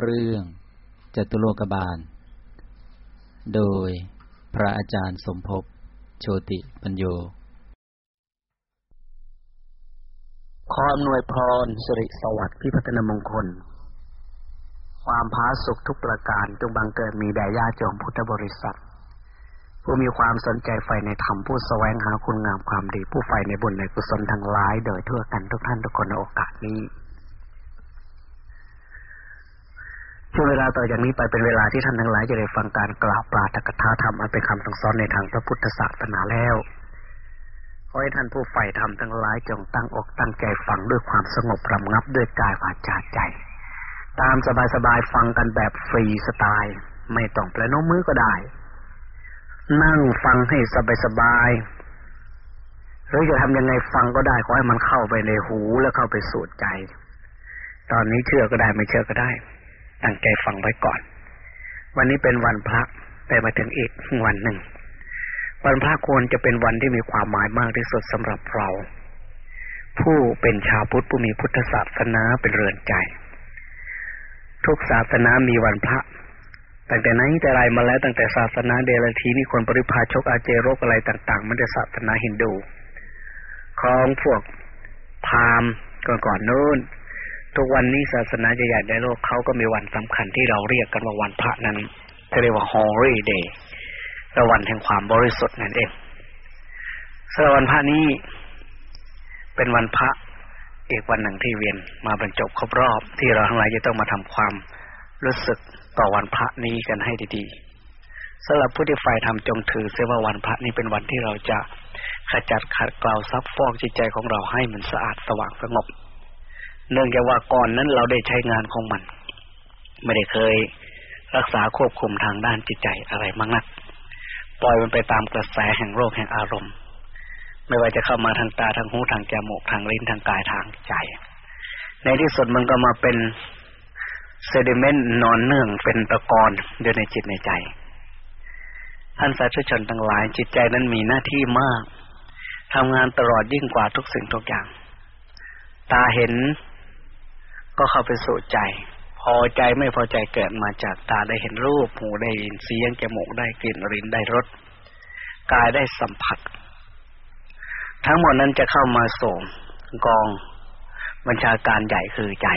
เรื่องจตุโลกบาล โดยพระอาจารย์สมภพโชติปัญโย ขออำนวยพรสิริสวัสดิ์พิพัฒนมงคล ความพาสุขทุกประการจงบังเกิดมีแด่ญาติโยมพุทธบริษัท ผู้มีความสนใจใฝ่ในธรรมผู้แสวงหาคุณงามความดีผู้ใฝ่ในบุญในกุศลทั้งหลาย โดยทั่วกันทุกท่านทุกคนในโอกาสนี้ ช่วงเวลาต่อจากนี้ไปเป็นเวลาที่ท่านทั้งหลายจะได้ฟังการกล่าวปราตกถาธรรมอันเป็นคำสั่งสอนในทางพระพุทธศาสนาแล้ว ขอให้ท่านผู้ใฝ่ธรรมทั้งหลายจงตั้งอกตั้งใจฟังด้วยความสงบรำงับด้วยกายวาจาใจ ตามสบายๆฟังกันแบบฟรีสไตล์ ไม่ต้องแประนมมือก็ได้ นั่งฟังให้สบายๆหรือจะทำยังไงฟังก็ได้ขอให้มันเข้าไปในหูแล้วเข้าไปสู่ใจ ตอนนี้เชื่อก็ได้ไม่เชื่อก็ได้ ตั้งใจฟังไว้ก่อน วันนี้เป็นวันพระแต่มาถึงอีกวันหนึ่ง วันพระควรจะเป็นวันที่มีความหมายมากที่สุดสำหรับเรา ผู้เป็นชาวพุทธผู้มีพุทธศาสนาเป็นเรือนใจ ทุกศาสนามีวันพระตั้งแต่ไหนแต่ไรมาแล้วตั้งแต่ศาสนาเดลทีมีคนปริพาชกอาเจโรกอะไรต่าง ๆ มันจะศาสนาฮินดู ของพวกพามก่อนๆนู้น ทุกวันนี้ศาสนาใหญ่ในโลกเขาก็มีวันสำคัญที่เราเรียกกันว่าวันพระนั้นเรียกว่า Holy Day และวันแห่งความบริสุทธิ์นั่นเองสำหรับวันพระนี้เป็นวันพระอีกวันหนึ่งที่เวียนมาบรรจบครบรอบ ที่เราทั้งหลายจะต้องมาทำความรู้สึกต่อวันพระนี้กันให้ดีๆสำหรับผู้ที่ฝ่ายทำจงถือเสียว่าวันพระนี้เป็นวันที่เราจะขจัดขัดเกลาซับฟอกจิตใจของเราให้มันสะอาดสว่างสงบ เนื่องจากว่าก่อนนั้นเราได้ใช้งานของมัน ไม่ได้เคยรักษาควบคุมทางด้านจิตใจอะไรมากนัก ปล่อยมันไปตามกระแสแห่งโรคแห่งอารมณ์ ไม่ว่าจะเข้ามาทางตาทางหูทางจมูกทางลิ้นทางกายทางใจ ในที่สุดมันก็มาเป็นเซดิเมนต์นอนเนื่องเป็นตะกอนอยู่ในจิตในใจ ท่านสาธุชนทั้งหลายจิตใจนั้นมีหน้าที่มากทำงานตลอดยิ่งกว่าทุกสิ่งทุกอย่าง ตาเห็น ก็เข้าไปสู่ใจ พอใจไม่พอใจเกิดมาจากตาได้เห็นรูป หูได้ยินเสียงจมูกได้กลิ่นลิ้นได้รสกายได้สัมผัส ทั้งหมดนั้นจะเข้ามาส่งกองบัญชาการใหญ่คือใจ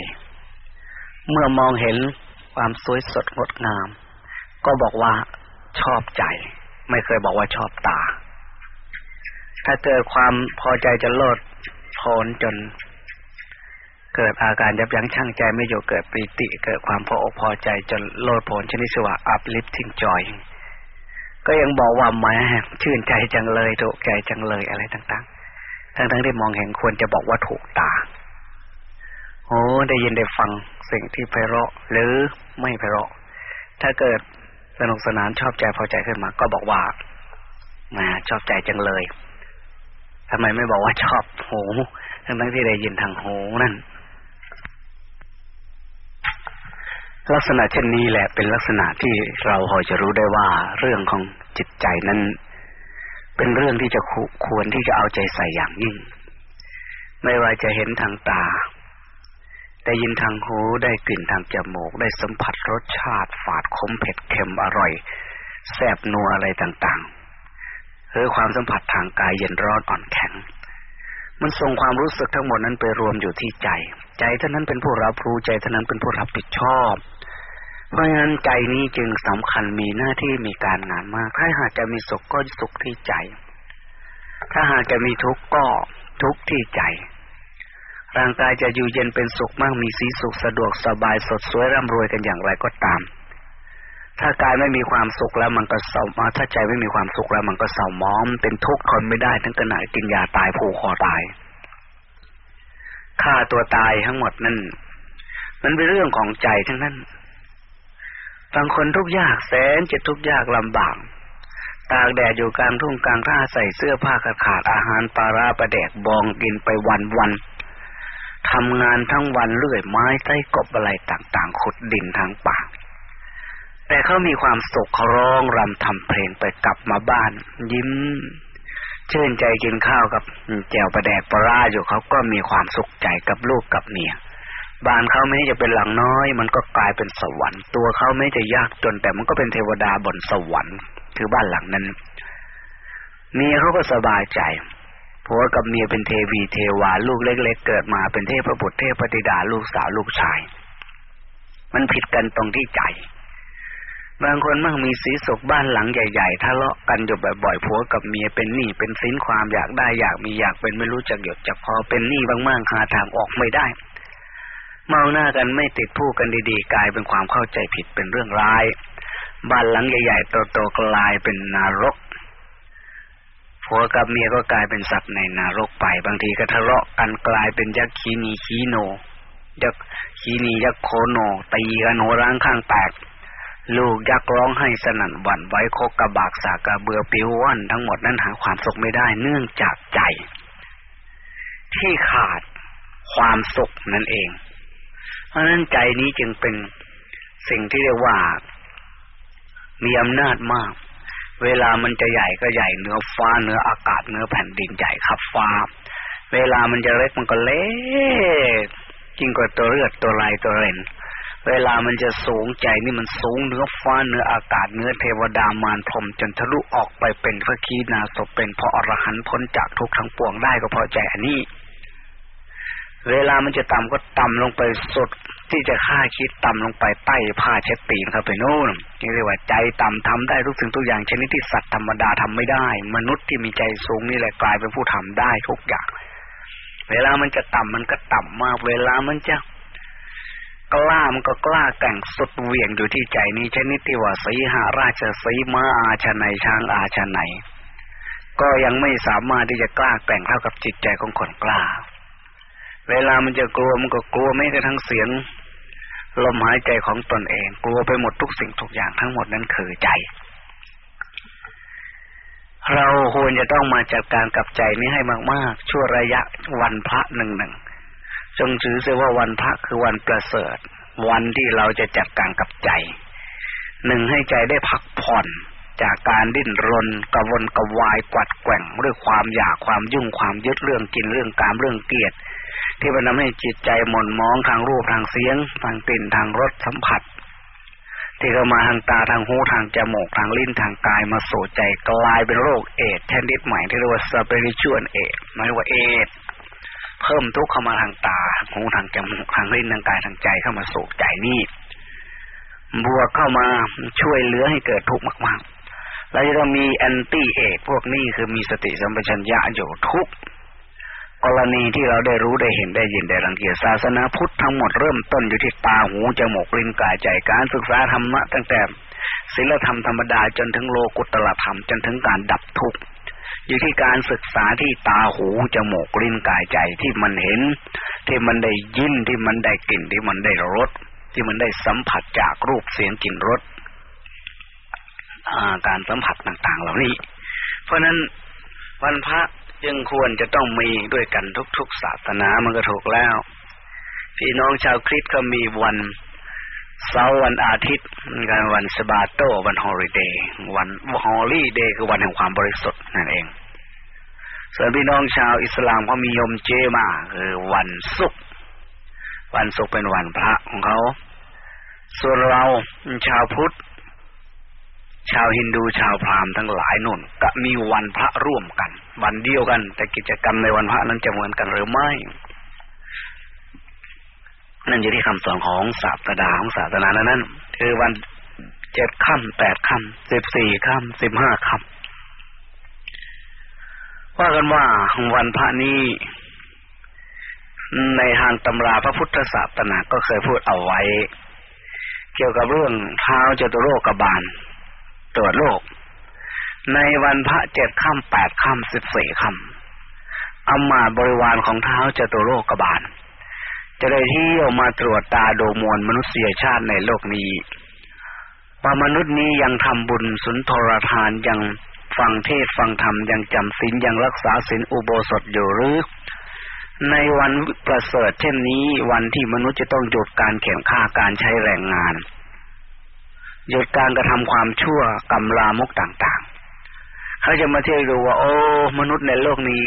เมื่อมองเห็นความสวยสดงดงาม ก็บอกว่าชอบใจ ไม่เคยบอกว่าชอบตา ถ้าเกิดความพอใจจะโลดโผนจน เกิดอาการยับยั้งชั่งใจไม่อยู่เกิดปีติ เกิดความพออกพอใจจนโลดโผนชนิดสว่า uplifting joy ก็ยังบอกว่าแหมชื่นใจจังเลยถูกใจจังเลยอะไรต่าง ๆ ทั้งๆที่มองเห็นควรจะบอกว่าถูกตาโอ้ได้ยินได้ฟังสิ่งที่ไพเราะ หรือไม่ไพเราะ ถ้าเกิดสนุกสนานชอบใจพอใจขึ้นมา ก็บอกว่าแหมชอบใจจังเลยทำไมไม่บอกว่าชอบหูทั้งๆที่ได้ยินทางหูนั่น ลักษณะเช่นนี้แหละเป็นลักษณะที่เราพอจะรู้ได้ว่าเรื่องของจิตใจนั้น เป็นเรื่องที่จะควรที่จะเอาใจใส่อย่างยิ่ง ไม่ว่าจะเห็นทางตา ได้ยินทางหูได้กลิ่นทางจมูก ได้สัมผัสรสชาติ ฝาดขมเผ็ดเค็มอร่อยแซ่บนัวอะไรต่างๆหรือความสัมผัสทางกายเย็นร้อนอ่อนแข็ง มันส่งความรู้สึกทั้งหมดนั้นไปรวมอยู่ที่ใจ ใจเท่านั้นเป็นผู้รับรู้ใจเท่านั้นเป็นผู้รับผิดชอบ เพราะฉะนั้นใจนี้จึงสำคัญมีหน้าที่มีการงานมาก ถ้าหากจะมีสุขก็สุขที่ใจ ถ้าหากจะมีทุกข์ก็ทุกข์ที่ใจ ร่างกายจะอยู่เย็นเป็นสุขมากมีสีสุขสะดวกสบายสดสวยร่ำรวยกันอย่างไรก็ตาม ถ้ากายไม่มีความสุขแล้วมันก็เศร้าถ้าใจไม่มีความสุขแล้วมันก็เศร้ามองเป็นทุกข์ทนไม่ได้ทั้งขณะกินยาตายผูกคอตายฆ่าตัวตายทั้งหมดนั่นมันเป็นเรื่องของใจทั้งนั้นบางคนทุกข์ยากแสนจะทุกข์ยากลำบากตากแดดอยู่กลางทุ่งกลางท่าใส่เสื้อผ้าขาดขาดอาหารปลาราประแดกบองกินไปวันวันทำงานทั้งวันเลื่อยไม้ใต้กบอะไรต่างๆขุดดินทางป่า แต่เขามีความสุขเขาร้องรำทำเพลงไปกลับมาบ้าน ยิ้ม ชื่นใจกินข้าวกับแจวประแดกปลาอยู่เขาก็มีความสุขใจกับลูกกับเมียบ้านเขาไม่จะเป็นหลังน้อย มันก็กลายเป็นสวรรค์ตัวเขาไม่จะยากจนแต่มันก็เป็นเทวดาบนสวรรค์คือบ้านหลังนั้นเมียเขาก็สบายใจผัวกับเมียเป็นเทวีเทวาลูกเล็ก ๆ เกิดมาเป็นเทพบุตรเทพธิดาลูกสาวลูกชาย มันผิดกันตรงที่ใจ บางคนมั่งมีสีสุขบ้านหลังใหญ่ๆทะเลาะกันอยู่บ่อยๆผัวกับเมียเป็นหนี้เป็นสินความอยากได้อยากมีอยากเป็นไม่รู้จักหยดจักพอเป็นหนี้บ้างๆหาทางออกไม่ได้ เมาหน้ากันไม่ติดผู้กันดีๆ กลายเป็นความเข้าใจผิดเป็นเรื่องร้าย บ้านหลังใหญ่ๆโตๆกลายเป็นนรกผัวกับเมียก็กลายเป็นสัตว์ในนรกไป บางทีก็ทะเลาะกันกลายเป็นยักษ์ขีนีขีโนยักษ์ขีนียักษ์โคโนตีกันโหร้างข้างแตก ลูกยักร้องให้สนั่นหวั่นไหวโคกกระบากสากระเบือปิวว่อนทั้งหมดนั้นหาความสุขไม่ได้เนื่องจากใจ ที่ขาดความสุขนั่นเอง เพราะนั้นใจนี้จึงเป็นสิ่งที่เรียกว่า มีอำนาจมาก เวลามันจะใหญ่ก็ใหญ่เนื้อฟ้าเนื้ออากาศเนื้อแผ่นดินใหญ่ขับฟ้า เวลามันจะเล็กมันก็เล็กยิ่งกว่าตัวเลือดตัวลายตัวเรน เวลามันจะสูงใจนี่มันสูงเนื้อฟ้าเนื้ออากาศเนื้อเทวดามารพรมจนทะลุออกไปเป็นพระคีนาศเป็นพระอรหันต์พ้นจากทุกทั้งปวงได้ก็เพราะใจอันนี้ เวลามันจะต่ำก็ต่ำลงไปสุดที่จะฆ่าคิดต่ำลงไปใต้ผ้าเช็ดตีนเข้าไปโน่นนี่เรียกว่าใจต่ำทำได้ทุกสิ่งทุกอย่างชนิดที่สัตว์ธรรมดาทำไม่ได้ มนุษย์ที่มีใจสูงนี่แหละกลายเป็นผู้ทำได้ทุกอย่าง เวลามันจะต่ำมันก็ต่ำมาก เวลามันจะ กล้ามันก็กล้าแก่งสุดเวียงอยู่ที่ใจนี้ชนิดที่ว่าสีหาราชสีมาอาชนัยช้างอาชนัยก็ยังไม่สามารถที่จะกล้าแก่งเท่ากับจิตใจของคนกล้า เวลามันจะกลัวมันก็กลัวไม่กระทั่งเสียงลมหายใจของตนเอง กลัวไปหมดทุกสิ่งทุกอย่างทั้งหมดนั้นคือใจ เราควรจะต้องมาจัดการกับใจนี้ให้มาก ๆ ชั่วระยะวันพระหนึ่งหนึ่ง จงถือเสียว่าวันพระคือวันประเสริฐ วันที่เราจะจัดการกับใจ หนึ่งให้ใจได้พักผ่อนจากการดิ้นรนกระวนกระวายกวัดแกว่งด้วยความอยากความยุ่งความยึดเรื่องกินเรื่องการเรื่องเกียรติที่มันทำให้จิตใจหม่นมองทางรูปทางเสียง ทางกลิ่นทางรสสัมผัส ที่เข้ามาทางตาทางหูทางจมูกทางลิ้นทางกายมาสู่ใจกลายเป็นโรคเอดชนิดใหม่ที่เรียกว่าสเปริชวลเอดหมายว่าเอด เพิ่มทุกข์เข้ามาทางตาหูทางจมูกทางลิ้นทางกายทางใจเข้ามาสู่ใจนี่บวกเข้ามาช่วยเหลือให้เกิดทุกข์มากๆแล้วจะมีแอนตี้เอดพวกนี้คือมีสติสัมปชัญญะอยู่ทุกกรณีที่เราได้รู้ได้เห็นได้ยินได้รังเกียจศาสนาพุทธทั้งหมดเริ่มต้นอยู่ที่ตาหูจมูกลิ้นกายใจการศึกษาธรรมะตั้งแต่ศีลธรรมธรรมดาจนถึงโลกุตตรธรรมจนถึงการดับทุกข์ อยู่ที่การศึกษาที่ตาหูจมูกลิ้นกายใจที่มันเห็น ที่มันได้ยินที่มันได้กลิ่นที่มันได้รสที่มันได้สัมผัสจากรูปเสียงกลิ่นรสการสัมผัสต่าง ๆ เหล่านี้ เพราะนั้นวันพระจึงควรจะต้องมีด้วยกันทุกๆศาสนามันก็ถูกแล้ว พี่น้องชาวคริสต์ก็มีวัน เสาร์วันอาทิตย์กันวันสบาโตวันฮอลิเดย์วันฮอลิเดย์คือวันแห่งความบริสุทธิ์นั่นเอง ส่วนพี่น้องชาวอิสลามเขามียมเจมาคือวันศุกร์วันศุกร์เป็นวันพระของเขา ส่วนเราชาวพุทธ ชาวฮินดูชาวพราหมณ์ทั้งหลายนุ่น ก็มีวันพระร่วมกัน วันเดียวกัน แต่กิจกรรมในวันพระนั้นจะเหมือนกันหรือไม่ นั่นอยู่ที่คำสอนของศาสดาของศาสนานั้นคือวันเจ็ดค่ำแปดค่ำสิบสี่ค่ำสิบห้าค่ำว่ากันว่าวันพระนี้ในทางตำราพระพุทธศาสนาก็เคยพูดเอาไว้ เกี่ยวกับเรื่องเท้าจตุโลกบาลตรวจโรคในวันพระเจ็ดค่ำแปดค่ำสิบสี่ค่ำอามาบริวารของเท้าจตุโลกบาล จะได้ที่ออกมาตรวจตาดูมวลมนุษยชาติในโลกนี้ ว่ามนุษย์นี้ยังทำบุญสุนทรทานยังฟังเทศฟังธรรมยังจำศีลยังรักษาศีลอุโบสถอยู่หรือ ในวันประเสริฐเช่นนี้วันที่มนุษย์จะต้องหยุดการแข่งข้าการใช้แรงงาน หยุดการกระทำความชั่วกรรมลามกต่างๆเขาจะมาเที่ยวดูว่า โอ้ มนุษย์ในโลกนี้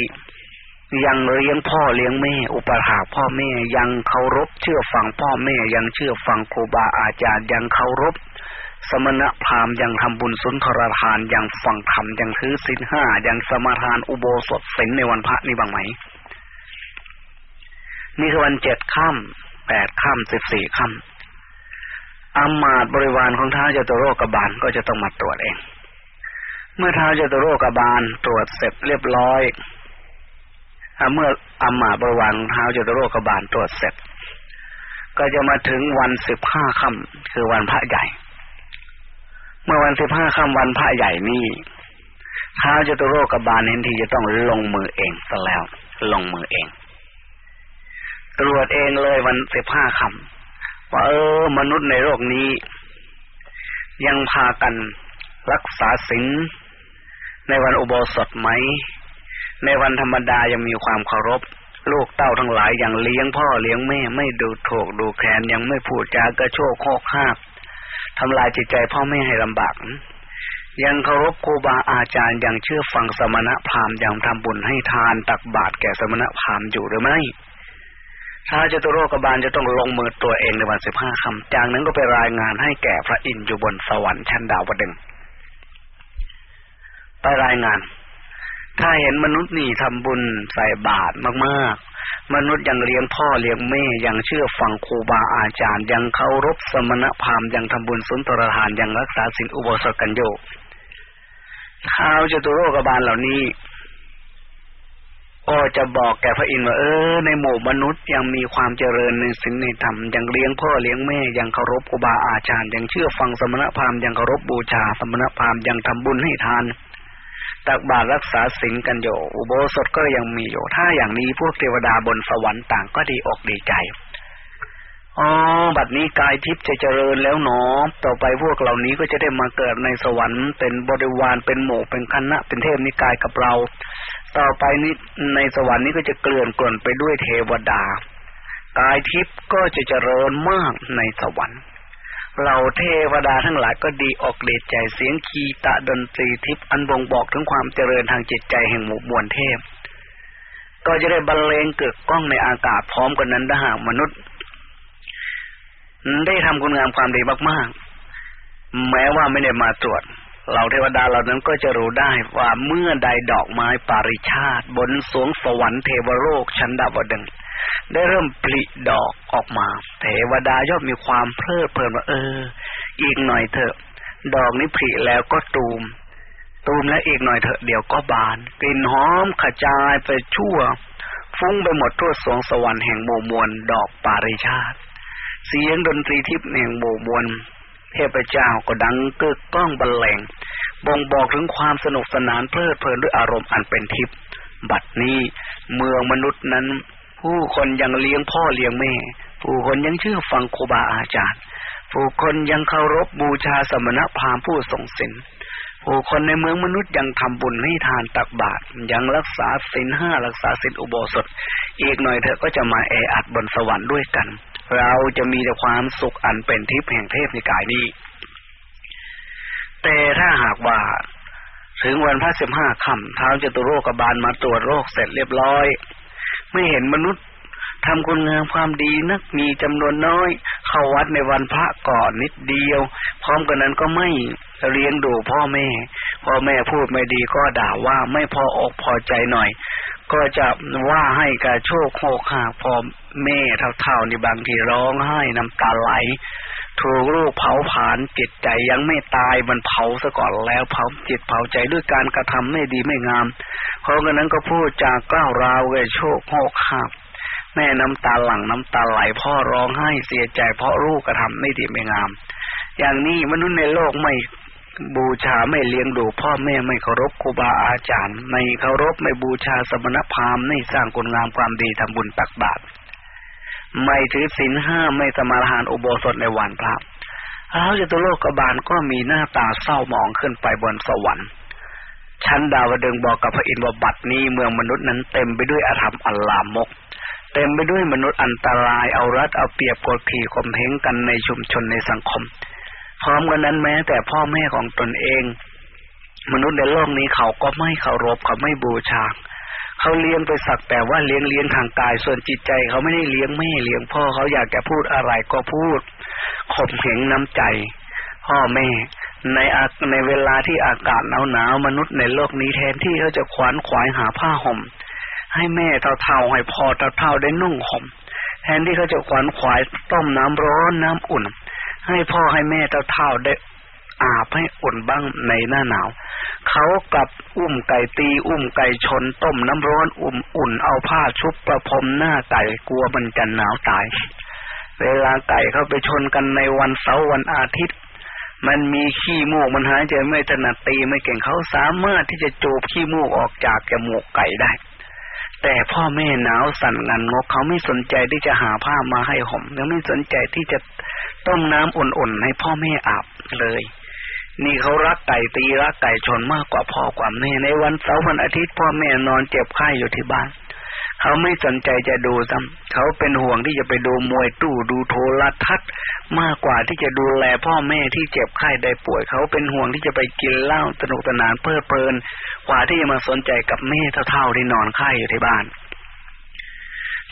ยังเลี้ยงพ่อเลี้ยงแม่ อุปถาพ่อแม่ยังเคารพเชื่อฟังพ่อแม่ยังเชื่อฟังครูบาอาจารย์ยังเคารพ สมณพราหมณ์ยังทำบุญสุนทรทานยังฟังธรรมยังถือศีลห้ายังสมาทานอุโบสถศีลในวันพระนี่บ้างไหมนี่คือวันเจ็ดค่ำแปดค่ำสิบสี่ค่ำอามาตบริวารของท้าวเจตโรกบาลก็จะต้องมาตรวจเอง เมื่อท้าวเจตโรกบาลตรวจเสร็จเรียบร้อย เมื่ออามาตบริวารของท้าจตุโรกบาลตรวจเสร็จ ก็จะมาถึงวันสิบห้าค่ำคือวันพระใหญ่ เมื่อวันสิบห้าค่ำวันพระใหญ่นี้ท้าจตุโรกบาลเห็นทีจะต้องลงมือเองซะแล้ว ลงมือเอง ตรวจเองเลยวันสิบห้าค่ำว่าเออ มนุษย์ในโลกนี้ ยังพากันรักษาศีลในวันอุโบสถไหม ในวันธรรมดายังมีความเคารพ ลูกเต้าทั้งหลายยังเลี้ยงพ่อเลี้ยงแม่ไม่ดูถูกดูแคลนยังไม่พูดจากระโชกโคกคาบทำลายจิตใจพ่อแม่ให้ลำบาก ยังเคารพครูบาอาจารย์ยังเชื่อฟังสมณพราหมณ์ยังทำบุญให้ทานตักบาตรแก่สมณพราหมณ์อยู่หรือไม่ท้าจตุโรกบาลจะต้องลงมือตัวเองในวันสิบห้าคำจากนั้นก็ไปรายงานให้แก่พระอินทร์อยู่บนสวรรค์ชั้นดาวดึงไปรายงาน ถ้าเห็นมนุษย์นี่ทำบุญใส่บาตรมากๆ มนุษย์ยังเลี้ยงพ่อเลี้ยงแม่ยังเชื่อฟังครูบาอาจารย์ ยังเคารพสมณพราหมณ์ยังทำบุญสุนทรทานยังรักษาศีลอุโบสถกันโยท้าวจตุโรกบาลเหล่านี้ก็จะบอกแก่พระอินทร์ว่าเออในหมู่มนุษย์ยังมีความเจริญในสิ่งในธรรมยังเลี้ยงพ่อเลี้ยงแม่ยังเคารพครูบาอาจารย์ยังเชื่อฟังสมณพราหมณ์ยังเคารพบูชาสมณพราหมณ์ยังทำบุญให้ทาน ตักบาตรรักษาศีลกันอยู่อุโบสถก็ยังมีอยู่ ถ้าอย่างนี้พวกเทวดาบนสวรรค์ต่างก็ดีอกดีใจอ๋อบัดนี้กายทิพย์จะเจริญแล้วหนอ ต่อไปพวกเหล่านี้ก็จะได้มาเกิดในสวรรค์ เป็นบริวารเป็นหมู่เป็นคณะ เป็นเทพนิกายกับเรา ต่อไปนี้ในสวรรค์นี้ก็จะเกลื่อนกล่นไปด้วยเทวดากายทิพย์ก็จะเจริญมากในสวรรค์ เราเทวดาทั้งหลายก็ดีออกเดชใจเสียงคีตะดนตรีทิพย์อันบ่งบอกถึงความเจริญทางจิตใจแห่งหมู่มวลเทพ ก็จะได้บรรเลงเกิดกล้องในอากาศพร้อมกันนั้นถ้าหากมนุษย์ ได้ทำคุณงามความดีมากๆ แม้ว่าไม่ได้มาตรวจ เราเทวดาเหล่านั้นก็จะรู้ได้ว่าเมื่อใดดอกไม้ปาริชาติ บนสวงสวรรค์เทวโลกชั้นดาวดึงได้เริ่มผลิดอกออกมา เทวดาย่อมมีความเพลิดเพลินว่าเออ อีกหน่อยเถอะ ดอกนี้ผลิแล้วก็ตูม ตูมแล้วอีกหน่อยเถอะเดี๋ยวก็บาน กลิ่นหอมขจายไปชั่ว ฟุ้งไปหมดทั่วสวงสวรรค์แห่งโมมวลดอกปาริชาติ เสียงดนตรีทิพย์แห่งโมมวล ทพเจ้าก็ดังกึกก้องบรรเลงบ่งบอกถึงความสนุกสนานเพลิดเพลินด้วยอารมณ์อันเป็นทิพย์บัดนี้เมืองมนุษย์นั้น ผู้คนยังเลี้ยงพ่อเลี้ยงแม่ ผู้คนยังเชื่อฟังครูบาอาจารย์ ผู้คนยังเคารพบูชาสมณพราหมณ์ผู้ทรงศีลผู้คนในเมืองมนุษย์ยังทำบุญให้ทานตักบาตรยังรักษาศีลห้ารักษาศีลอุโบสถ อีกหน่อยเธอก็จะมาแออัดบนสวรรค์ด้วยกัน เราจะมีแต่ความสุขอันเป็นทิพย์แห่งเทพในกายนี้ แต่ถ้าหากว่า ถึงวันพระสิบห้าค่ำเท้าจตุโรกบาลมาตรวจโรคเสร็จเรียบร้อย ไม่เห็นมนุษย์ทำคุณงามความดีนักมีจำนวนน้อย เข้าวัดในวันพระก่อนนิดเดียว พร้อมกันนั้นก็ไม่เลี้ยงดูพ่อแม่ พ่อแม่พูดไม่ดีก็ด่าว่าไม่พออกพอใจหน่อย ก็จะว่าให้กระโชกโคกหากพ่อแม่เท่าๆนี่บางทีร้องไห้น้ำตาไหลถูกลูกเผาผลาญจิตใจยังไม่ตายมันเผาซะก่อนแล้วเผาจิตเผาใจด้วยการกระทำไม่ดีไม่งาม เพราะงั้นนั้นก็พูดจากกล้าวราวเกโชคโหกขาบแม่น้ำตาหลั่งน้ำตาไหลพ่อร้องไห้เสียใจเพราะลูกกระทำไม่ดีไม่งาม อย่างนี้มนุษย์ในโลกไม่ บูชาไม่เลี้ยงดูพ่อแม่ไม่เคารพครูบาอาจารย์ ไม่เคารพไม่บูชาสมณพราหมณ์ไม่สร้างคุณงามความดีทำบุญตักบาตรไม่ถือศีลห้าไม่สมาทานอุโบสถในวันพระท้าวจตุโลกบาลก็มีหน้าตาเศร้าหมองขึ้นไปบนสวรรค์ชั้นดาวดึงบอกกับพระอินทร์ว่าบัดนี้เมืองมนุษย์นั้นเต็มไปด้วยอาธรรมอัลลามก เต็มไปด้วยมนุษย์อันตรายเอารัดเอาเปรียบกดขี่ข่มเหงกันในชุมชนในสังคม พร้อมกันนั้นแม้ แต่พ่อแม่ของตนเอง มนุษย์ในโลกนี้เขาก็ไม่เคารพเขาไม่บูชาเขาเลี้ยงไปสักแต่ว่าเลี้ยงเลี้ยงทางกาย ส่วนจิตใจเขาไม่ได้เลี้ยงแม่เลี้ยงพ่อเขาอยากจะพูดอะไรก็พูดข่มเหงน้ำใจ พ่อแม่ ในในเวลาที่อากาศหนาวหนาวมนุษย์ในโลกนี้แทนที่เขาจะขวานขวายหาผ้าห่ม ให้แม่เท่าๆให้พ่อเท่าๆได้นุ่งห่มแทนที่เขาจะขวานขวายต้มน้ำร้อนน้ำอุ่น ให้พ่อให้แม่เท่าๆได้อาบให้อุ่นบ้างในหน้าหนาว เขากับอุ้มไก่ตี อุ้มไก่ชนต้มน้ำร้อนอุ่มอุ่นเอาผ้าชุบประพรมหน้าไก่กลัวมันจะหนาวตาย เวลาไก่เข้าไปชนกันในวันเสาร์วันอาทิตย์ มันมีขี้มูกมันหายใจไม่ถนัดตีไม่เก่งเขาสามารถที่จะจูบขี้มูกออกจากจมูกไก่ได้ แต่พ่อแม่หนาวสั่นงันงกเขาไม่สนใจที่จะหาผ้ามาให้ห่มยังไม่สนใจที่จะต้มน้ำอุ่นๆให้พ่อแม่อาบเลย นี่เขารักไก่ตีรักไก่ชนมากกว่าพ่อกว่าแม่ในวันเสาร์วันอาทิตย์พ่อแม่นอนเจ็บไข้อยู่ที่บ้าน เขาไม่สนใจจะดูซ้ำเขาเป็นห่วงที่จะไปดูมวยตู้ดูโทรทัศน์ มากกว่าที่จะดูแลพ่อแม่ที่เจ็บไข้ได้ป่วย เขาเป็นห่วงที่จะไปกินเหล้าสนุกสนานเพลิดเพลิน กว่าที่จะมาสนใจกับแม่เท่าๆที่นอนไข้อยู่ที่บ้าน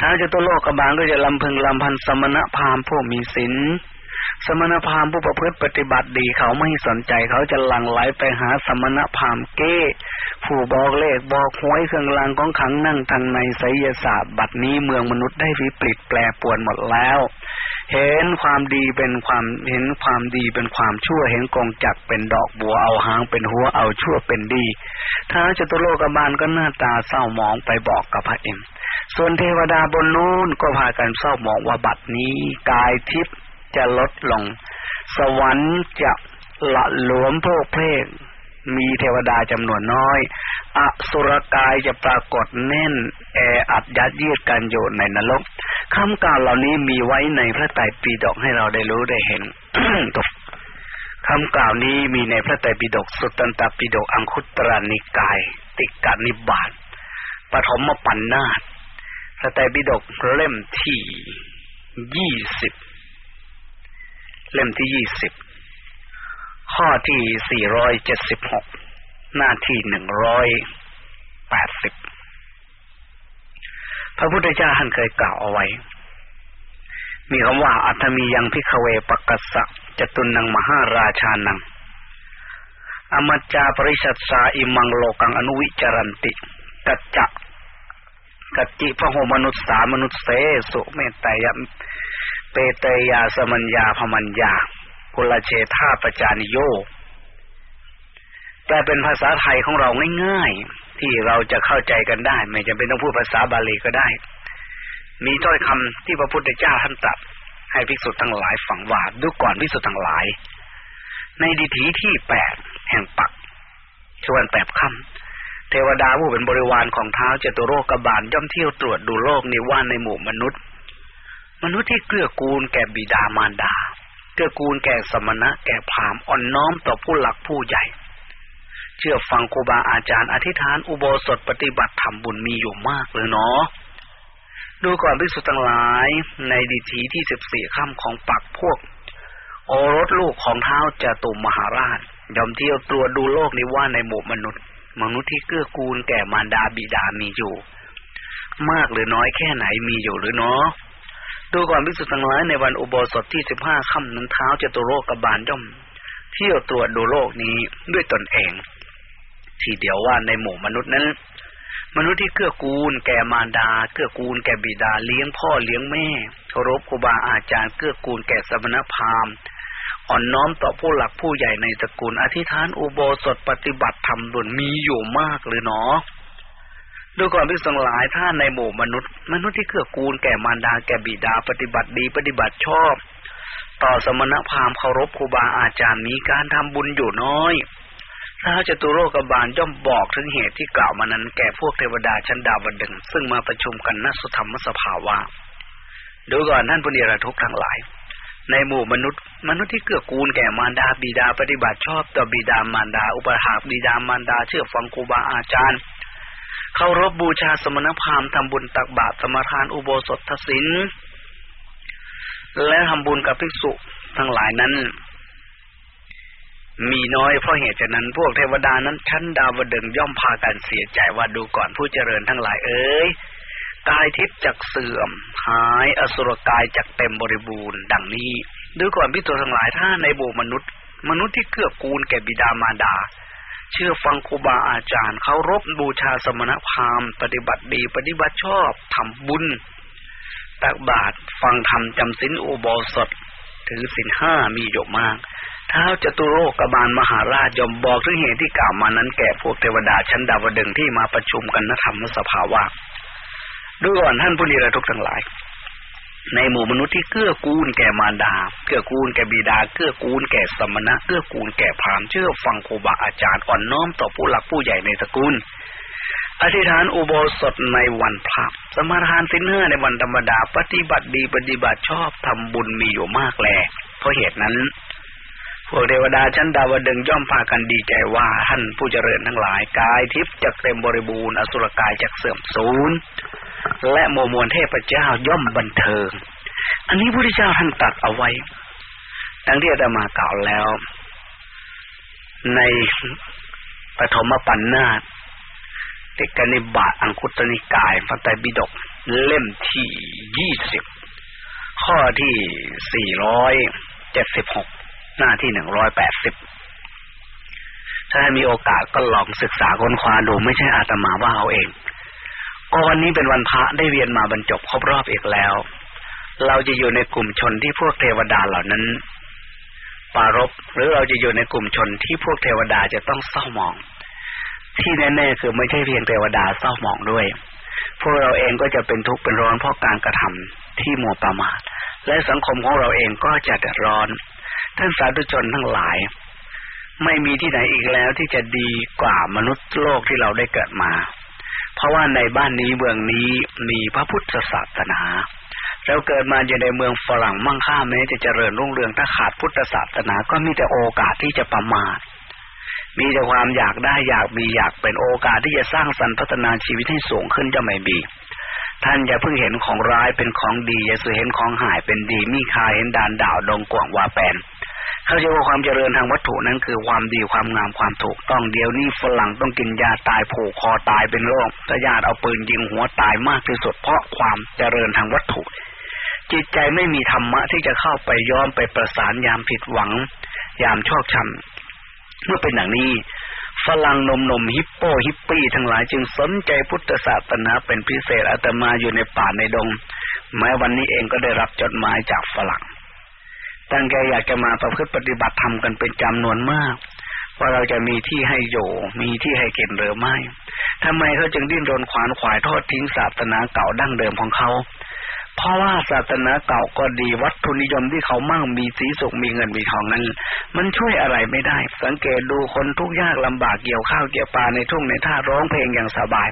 ถ้าจะตัวโลกกบาลก็จะลำพึงลำพันสมณะพามผู้มีศีล สมณพราหมณ์ผู้ประพฤติปฏิบัติดีเขาไม่สนใจเขาจะหลั่งไหลไปหาสมณพราหมณ์เก้ ผู้บอกเลขบอกหวยเครื่องรางของขังนั่งทางในไสยศาสตร์บัดนี้เมืองมนุษย์ได้วิปริตแปรปวนหมดแล้ว เห็นความดีเป็นความเห็นความดีเป็นความชั่วเห็นกองจักเป็นดอกบัวเอาหางเป็นหัวเอาชั่วเป็นดีท้าจตุโลกบาลก็หน้าตาเศร้ามองไปบอกกับพระเอ็มส่วนเทวดาบนนู้นก็พากันเศร้ามองว่าบัดนี้กายทิพย์ จะลดลง สวรรค์จะละหลวมพวกเพศมีเทวดาจำนวนน้อยอสุรกายจะปรากฏแน่น แออัดยัดเยียดกันอยู่ในนรกคำกล่าวเหล่านี้มีไว้ในพระไตรปิฎกให้เราได้รู้ได้เห็นคำกล่าวนี้มีในพระไตรปิฎกสุตตันตปิฎกอังคุตรนิกาย ติกานิบาตปฐมปัญนาตพระไตรปิฎกเล่มที่ยี่สิบ เล่มที่ยี่สิบข้อที่สี่ร้อยเจ็ดสิบหกหน้าที่หนึ่งร้อยแปดสิบพระพุทธเจ้าท่านเคยกล่าวเอาไว้ มีคำว่า อัตมียังพิกเวปกัสสะจตุนังมหาราชานัง อมัจจาปริชัตสาอิมังโลกังอนุวิจารันติกัจจะกัจจิพระโหมนุษสามนุษเสสุเมตตายะ เปเตยาสมัญญาพมัญญากุลเชธาปจานิโยแต่เป็นภาษาไทยของเราง่ายๆ ที่เราจะเข้าใจกันได้ ไม่จำเป็นต้องพูดภาษาบาลีก็ได้ มีถ้อยคำที่พระพุทธเจ้าท่านตรัสให้ภิกษุทั้งหลายฝังว่าดูก่อนภิกษุทั้งหลาย ในดิถีที่แปดแห่งปักชวนแปบค่ำเทวดาผู้เป็นบริวารของเท้าเจตุโรกบาลย่อมเที่ยวตรวจดูโลกนี้ว่าในหมู่มนุษย์ มนุษย์ที่เกื้อกูลแก่บิดามารดา เกื้อกูลแก่สมณะแก่พรามอ่อนน้อมต่อผู้หลักผู้ใหญ่ เชื่อฟังครูบาอาจารย์อธิษฐานอุโบสถปฏิบัติธรรมบุญมีอยู่มากเลยเนาะดูก่อนพิสุทั้งหลายในดิถีที่สิบสี่ข้ามของปักพวก โอรสลูกของเท้าจะตุมมหาราชยอมเที่ยวตรวจดูโลกนี้ว่าในหมู่มนุษย์ มนุษย์ที่เกื้อกูลแก่มารดาบิดามีอยู่ มากหรือน้อยแค่ไหนมีอยู่หรือเนาะ ดูก่อนพิสุทั้งหลายในวันอุโบสถที่สิบห้าค่ำนั้นเท้าเจตัวโลกกับบานย่อม เที่ยวตรวจดูโลกนี้ด้วยตนเอง ทีเดียวว่าในหมู่มนุษย์นั้น มนุษย์ที่เกื้อกูล แก่มารดา เกื้อกูลแก่บิดาเลี้ยงพ่อเลี้ยงแม่เคารพครูบาอาจารย์เกื้อกูลแก่สมณพราหมณ์อ่อนน้อมต่อผู้หลักผู้ใหญ่ในตระกูลอธิษฐานอุโบสถปฏิบัติธรรมดุลมีอยู่มากเลยเนาะ ดูก่อนพิสังหลายท่านในหมู่มนุษย์ มนุษย์ที่เกื้อกูลแก่มารดาแก่บิดาปฏิบัติดีปฏิบัติชอบ ต่อสมณพราหมณ์เคารพครูบาอาจารย์มีการทำบุญอยู่น้อยท้าจตุโรกบาลย่อมบอกถึงเหตุที่กล่าวมานั้นแก่พวกเทวดาชั้นดาวดึงซึ่งมาประชุมกันณสุธรรมสภาวะดูก่อนท่านพุทธิระทุกทั้งหลาย ในหมู่มนุษย์ มนุษย์ที่เกื้อกูลแก่มารดาบิดาปฏิบัติชอบต่อบิดามารดา อุปหาบิดามารดาเชื่อฟังครูบาอาจารย์ เคารพบบูชาสมณพราหมณ์ทำบุญตักบาตรสมทานอุโบสถทศินและทำบุญกับภิกษุทั้งหลายนั้น มีน้อยเพราะเหตุฉะนั้นพวกเทวดานั้นชั้นดาวดึงย่อมพากันเสียใจว่าดูก่อนผู้เจริญทั้งหลายเอ้ยกายทิพย์จักเสื่อม หายอสุรกายจักเต็มบริบูรณ์ ดังนี้ดูก่อนพิตัวทั้งหลายถ้าในบูมนุษย์ มนุษย์ที่เกื้อกูลแก่บิดามารดา เชื่อฟังครูบาอาจารย์เคารพบูชาสมณพราหมณ์ ปฏิบัติดี ปฏิบัติชอบทำบุญ ตักบาตรฟังธรรมจำศีลอุโบสถ ถือศีลห้ามีอยู่มากท้าวจตุโลกบาลมหาราชยอมบอกถึงเหตุที่กล่าวมานั้นแก่พวกเทวดาชั้นดาวดึงที่มาประชุมกันนธรรมสภาวะด้วยก่อนท่านผู้นิรทุกทั้งหลาย ในหมู่มนุษย์ที่เกื้อกูลแก่มารดา เกื้อกูลแก่บิดา เกื้อกูลแก่สมณะ เกื้อกูลแก่พราหมณ์เชื่อฟังครูบาอาจารย์อ่อนน้อมต่อผู้หลักผู้ใหญ่ในสกุลอธิษฐานอุโบสถในวันพระสมาทานสินเนื้อในวันธรรมดา ปฏิบัติดีปฏิบัติชอบทำบุญมีอยู่มากแล เพราะเหตุนั้นพวกเทวดาชั้นดาวดึงย่อมพากันดีใจว่าท่านผู้เจริญทั้งหลายกายทิพย์จะเต็มบริบูรณ์อสุรกายจะเสื่อมสูญ และโมมวลเทพเจ้าย่อมบันเทิง อันนี้พระพุทธเจ้าท่านตัดเอาไว้ดังที่อาตมากล่าวแล้ว ในปฐมปัญนาติกนิบาตอังคุตนิกายพระไตรปิฎกเล่มที่ยี่สิบข้อที่สี่ร้อยเจ็ดสิบหกหน้าที่หนึ่งร้อยแปดสิบถ้ามีโอกาสก็ลองศึกษาค้นคว้าดูไม่ใช่อาตมาว่าเอาเอง ก็วันนี้เป็นวันพระได้เวียนมาบรรจบครบรอบอีกแล้ว เราจะอยู่ในกลุ่มชนที่พวกเทวดาเหล่านั้น ปารบหรือเราจะอยู่ในกลุ่มชนที่พวกเทวดาจะต้องเศร้าหมอง ที่แน่ๆคือไม่ใช่เพียงเทวดาเศร้าหมองด้วย พวกเราเองก็จะเป็นทุกข์เป็นร้อนเพราะการกระทำที่มัวประมาทและสังคมของเราเองก็จะเดือดร้อน ท่านสาธุชนทั้งหลาย ไม่มีที่ไหนอีกแล้วที่จะดีกว่ามนุษย์โลกที่เราได้เกิดมา เพราะว่าในบ้านนี้เมืองนี้มีพระพุทธศาสนาเราเกิดมาอยู่ในเมืองฝรั่งมั่งค่าแม้จะเจริญรุ่งเรืองถ้าขาดพุทธศาสนาก็มีแต่โอกาสที่จะประมาทมีแต่ความอยากได้อยากมีอยากเป็นโอกาสที่จะสร้างสรรค์พัฒนาชีวิตให้สูงขึ้นจะไม่มีท่านอย่าเพิ่งเห็นของร้ายเป็นของดีอย่าสือเห็นของหายเป็นดี มีคาเห็นดานดาวดงกว่างวาแปน เขาจะว่าความเจริญทางวัตถุนั้นคือความดีความงามความถูกต้องเดียวนี้ฝรั่งต้องกินยาตายผูกคอตายเป็นโรคถ้าญาติเอาปืนยิงหัวตายมากที่สุดเพราะความเจริญทางวัตถุ จิตใจไม่มีธรรมะที่จะเข้าไปย้อมไปประสานยามผิดหวัง ยามชอกช้ำเมื่อเป็นอย่างนี้ฝรั่งนมนมฮิปโปฮิปปี้ทั้งหลายจึงสนใจพุทธศาสนาเป็นพิเศษอาตมาอยู่ในป่าในดง แม้วันนี้เองก็ได้รับจดหมายจากฝรั่ง ตั้งใจอยากจะมาประพฤติปฏิบัติธรรมกันเป็นจำนวนมาก ว่าเราจะมีที่ให้อยู่มีที่ให้เก็บหรือไม่ทำไมเขาจึงดิ้นรนขวานขวายทอดทิ้งศาสนาเก่าดั้งเดิมของเขา เพราะว่าศาสนาเก่าก็ดีวัตถุนิยมที่เขามั่งมีศรีสุขมีเงินมีทองนั้น มันช่วยอะไรไม่ได้ สังเกตดูคนทุกยากลำบากเกี่ยวข้าวเกี่ยวปลาในทุ่งในท่าร้องเพลงอย่างสบาย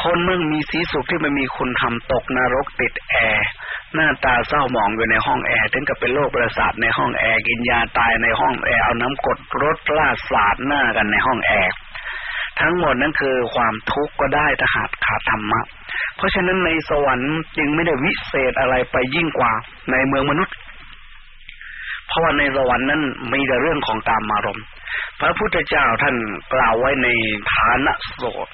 คนเมื่อมีศรีสุขที่มันไม่มีคุณธรรมตกนรกติดแอร์ หน้าตาเศร้าหมองอยู่ในห้องแอร์ถึงกับเป็นโรคประสาทในห้องแอร์กินยาตายในห้องแอร์เอาน้ำกรดราดสาดหน้ากันในห้องแอร์ทั้งหมดนั้นคือความทุกข์ก็ได้ถ้าขาดขาดธรรมะ เพราะฉะนั้นในสวรรค์จึงไม่ได้วิเศษอะไรไปยิ่งกว่าในเมืองมนุษย์ เพราะว่าในสวรรค์นั้นมีแต่เรื่องของตามอารมณ์พระพุทธเจ้าท่านกล่าวไว้ในฐานะโสด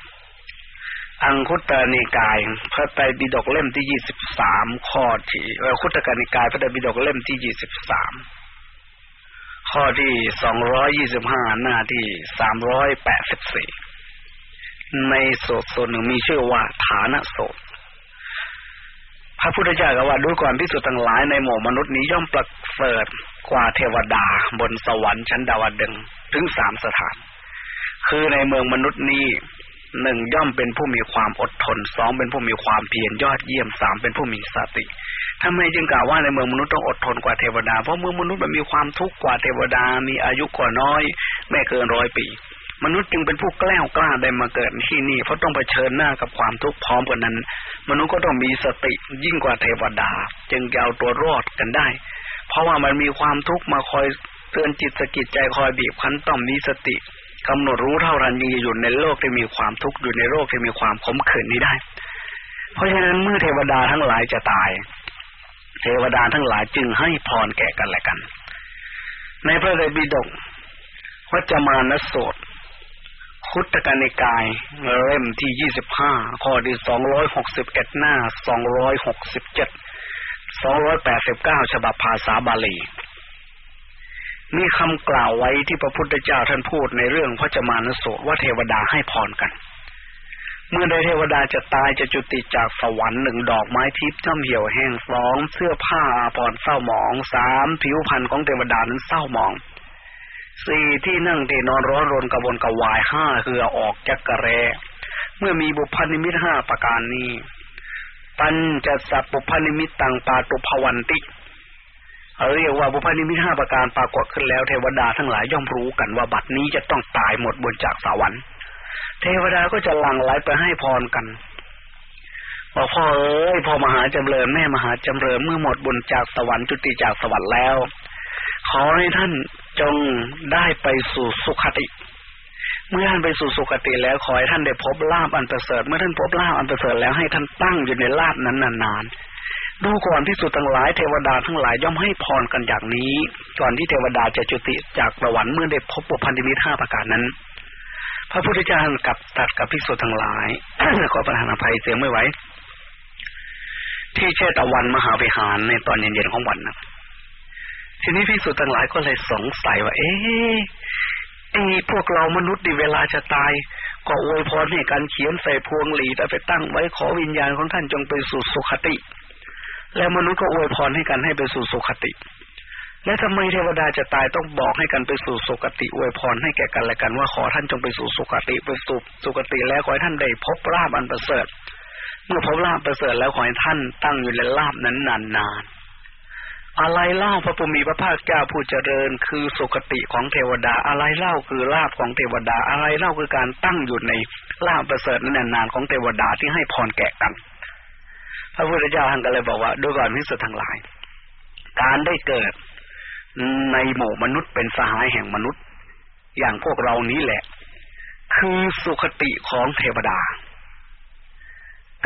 อังคุตตนิกาย พระไตรปิฎกเล่มที่ยี่สิบสามข้อที่คุตตกนิกาย พระไตรปิฎกเล่มที่ยี่สิบสามข้อที่สองร้อยยี่สิบห้าหน้าที่สามร้อยแปดสิบสี่ในโสดโสดหนึ่งมีชื่อว่าฐานะโสดพระพุทธเจ้าก็ว่าดูก่อนพิสุทั้งหลายในหมู่มนุษย์นี้ย่อมประเสริฐกว่าเทวดาบนสวรรค์ชั้นดาวดึงถึงสามสถาน คือในเมืองมนุษย์นี้ หนึ่งย่อมเป็นผู้มีความอดทนสองเป็นผู้มีความเพียรยอดเยี่ยมสามเป็นผู้มีสติทำไมจึงกล่าวว่าในเมืองมนุษย์ต้องอดทนกว่าเทวดาเพราะเมืองมนุษย์มันมีความทุกข์กว่าเทวดามีอายุกว่าน้อย ไม่เกินร้อยปี มนุษย์จึงเป็นผู้แกล้วกล้าได้มาเกิดที่นี่เพราะต้องเผชิญหน้ากับความทุกข์พร้อมกันนั้น มนุษย์ก็ต้องมีสติยิ่งกว่าเทวดา จึงเอาตัวรอดกันได้ เพราะว่ามันมีความทุกข์มาคอยเตือนจิตสกิดใจคอยบีบคั้นต้องมีสติ กำหนดรู้เท่าทันยีอยู่ในโลกที่มีความทุกข์อยู่ในโลกที่มีความขมขื่นนี้ได้ เพราะฉะนั้นเมื่อเทวดาทั้งหลายจะตาย เทวดาทั้งหลายจึงให้พรแก่กันและกัน ในพระไตรปิฎกวัจมานสูตรคุตกนิกายเล่มที่ยี่สิบห้าข้อที่สองร้อยหกสิบเอ็ดหน้าสองร้อยหกสิบเจ็ดสองร้อยแปดสิบเก้าฉบับภาษาบาลี มีคำกล่าวไว้ที่พระพุทธเจ้าท่านพูดในเรื่องพระจมานสูตรว่าเทวดาให้พรกัน เมื่อใดเทวดาจะตายจะจุติจากสวรรค์หนึ่งดอกไม้ทิพย์น้ำเหี่ยวแห้งสองเสื้อผ้าอาภรณ์เศร้าหมองสามผิวพรรณของเทวดานั้นเศร้าหมองสี่ที่นั่งที่นอนร้อนรนกระวนกระวายห้าเหงื่อออกจากรักแร้เมื่อมีบุพนิมิตห้าประการนี้ปัญจะสะ ปุพพะนิมิตตังปาตุภะวันติ เรียกว่าบุพนิมิตห้าประการปรากฏขึ้นแล้วเทวดาทั้งหลายย่อมรู้กันว่าบัดนี้จะต้องตายหมดบุญจากสวรรค์ เทวดาก็จะหลั่งไหลไปให้พรกันบอกพ่อเอ้ยพ่อมหาจำเริญแม่มหาจำเริญเมื่อหมดบุญจากสวรรค์จุติจากสวรรค์แล้ว ขอให้ท่านจงได้ไปสู่สุขติ เมื่อท่านไปสู่สุขติแล้วขอให้ท่านได้พบลาบอันประเสริฐเมื่อท่านพบลาบอันประเสริฐแล้วให้ท่านตั้งอยู่ในลาบนั้นนานๆ ดูก่อนที่สุดทั้งหลายเทวดาทั้งหลายย่อมให้พรกันอย่างนี้ ก่อนที่เทวดาจะจุติจากประวันเมื่อได้พบบุพันธิมิตห้าประการนั้น พระพุทธเจ้ากับตัดกับพิสุทั้งหลายขอประทานอภัยเสียงไม่ไหวที่เชตวันมหาวิหารในตอนเย็นๆของวันนะทีนี้พิสุทั้งหลายก็เลยสงสัยว่า เอ๊ะไอ้พวกเรามนุษย์ดีเวลาจะตาย ก็อวยพรให้การเขียนใส่พวงหลีดไปตั้งไว้ขอวิญญาณของท่านจงไปสู่สุขติ แล้วมนุษย์ก็อวยพรให้กันให้ไปสู่สุขติ และทำไมเทวดาจะตายต้องบอกให้กันไปสู่สุคติอวยพรให้แก่กันและกันว่าขอท่านจงไปสู่สุคติไปสู่สุคติแล้วขอให้ท่านได้พบลาบอันประเสริฐ เมื่อพบลาบประเสริฐแล้วขอให้ท่านตั้งอยู่ในลาบนั้นนานอะไรเล่าพระปุมีพระภาคเจ้าผู้เจริญ คือสุคติของเทวดาอะไรเล่าคือลาบของเทวดาอะไรเล่าคือการตั้งอยู่ในลาบประเสริฐนั้นนานของเทวดาที่ให้พรแก่กัน พระพุทธเจ้าท่านก็เลยบอกว่าด้วยก่อนพิสุทั้งหลาย การได้เกิดในหมู่มนุษย์เป็นสหายแห่งมนุษย์ อย่างพวกเรานี้แหละ คือสุคติของเทวดา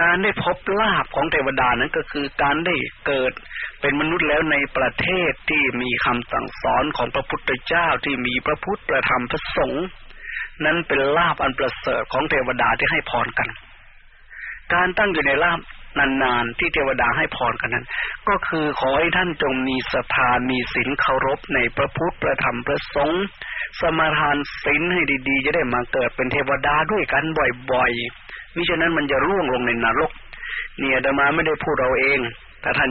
การได้พบลาบของเทวดานั้นก็คือการได้เกิดเป็นมนุษย์แล้วในประเทศที่มีคำสั่งสอนของพระพุทธเจ้าที่มีพระพุทธประธรรมพระสงฆ์นั้นเป็นลาบอันประเสริฐของเทวดาที่ให้พรกัน การตั้งอยู่ในลาบ นานๆ ที่เทวดาให้พรกันนั้น ก็คือขอให้ท่านจงมีศรัทธามีศีลเคารพในพระพุทธประธรรมพระสงฆ์สมาทานศีลให้ดีๆ จะได้มาเกิดเป็นเทวดาด้วยกันบ่อยๆมิฉะนั้นมันจะร่วงลงในนรก เนี่ยอาตมาไม่ได้พูดเอาเองถ้าท่าน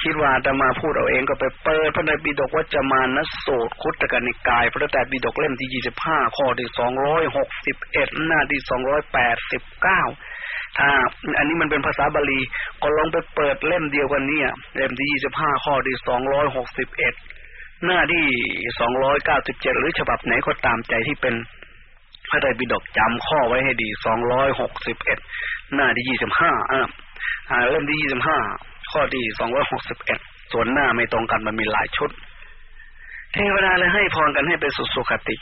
คิดว่าอาตมาพูดเอาเองก็ไปเปิดพระไตรปิฎกวัจมานโสตคุตกนิกาย พระไตรปิฎกเล่มที่ยี่สิบห้าข้อที่สองร้อยหกสิบเอ็ดหน้าที่สองร้อยแปดสิบเก้า ถ้าอันนี้มันเป็นภาษาบาลี ก็ลองไปเปิดเล่มเดียวกันเนี่ย เล่มที่ยี่สิบห้าข้อที่สองร้อยหกสิบเอ็ดหน้าที่สองร้อยเก้าสิบเจ็ดหรือฉบับไหนก็ตามใจที่เป็นพระไตรปิฎกจำข้อไว้ให้ดีสองร้อยหกสิบเอ็ดหน้าที่ยี่สิบห้าอ่าเล่มที่ยี่สิบห้าข้อที่สองร้อยหกสิบเอ็ดส่วนหน้าไม่ตรงกันมันมีหลายชุด เทวดาเลยให้พรกันให้ไปสุสุขติ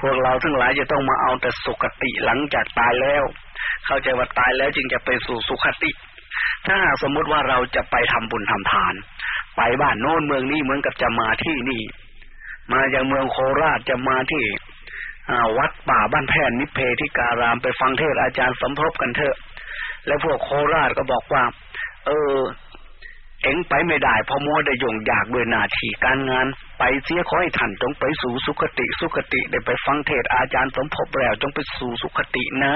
พวกเราทั้งหลายจะต้องมาเอาแต่สุขติหลังจากตายแล้ว เข้าใจว่าตายแล้วจึงจะไปสู่สุขติ ถ้าสมมุติว่าเราจะไปทำบุญทำทาน ไปบ้านโน้นเมืองนี้เหมือนกับจะมาที่นี่ มาจากเมืองโคราชจะมาที่วัดป่าบ้านแพนนิเพธิการามไปฟังเทศอาจารย์สมทบกันเถอะ แล้วพวกโคราชก็บอกว่า เออ เอ็งไปไม่ได้เพราะมัวได้ยงอยากด้วยนาทีการงาน ไปเสียขอให้ท่านจงไปสู่สุคติสุคติได้ไปฟังเทศอาจารย์สมภพแล้วจงไปสู่สุคตินะ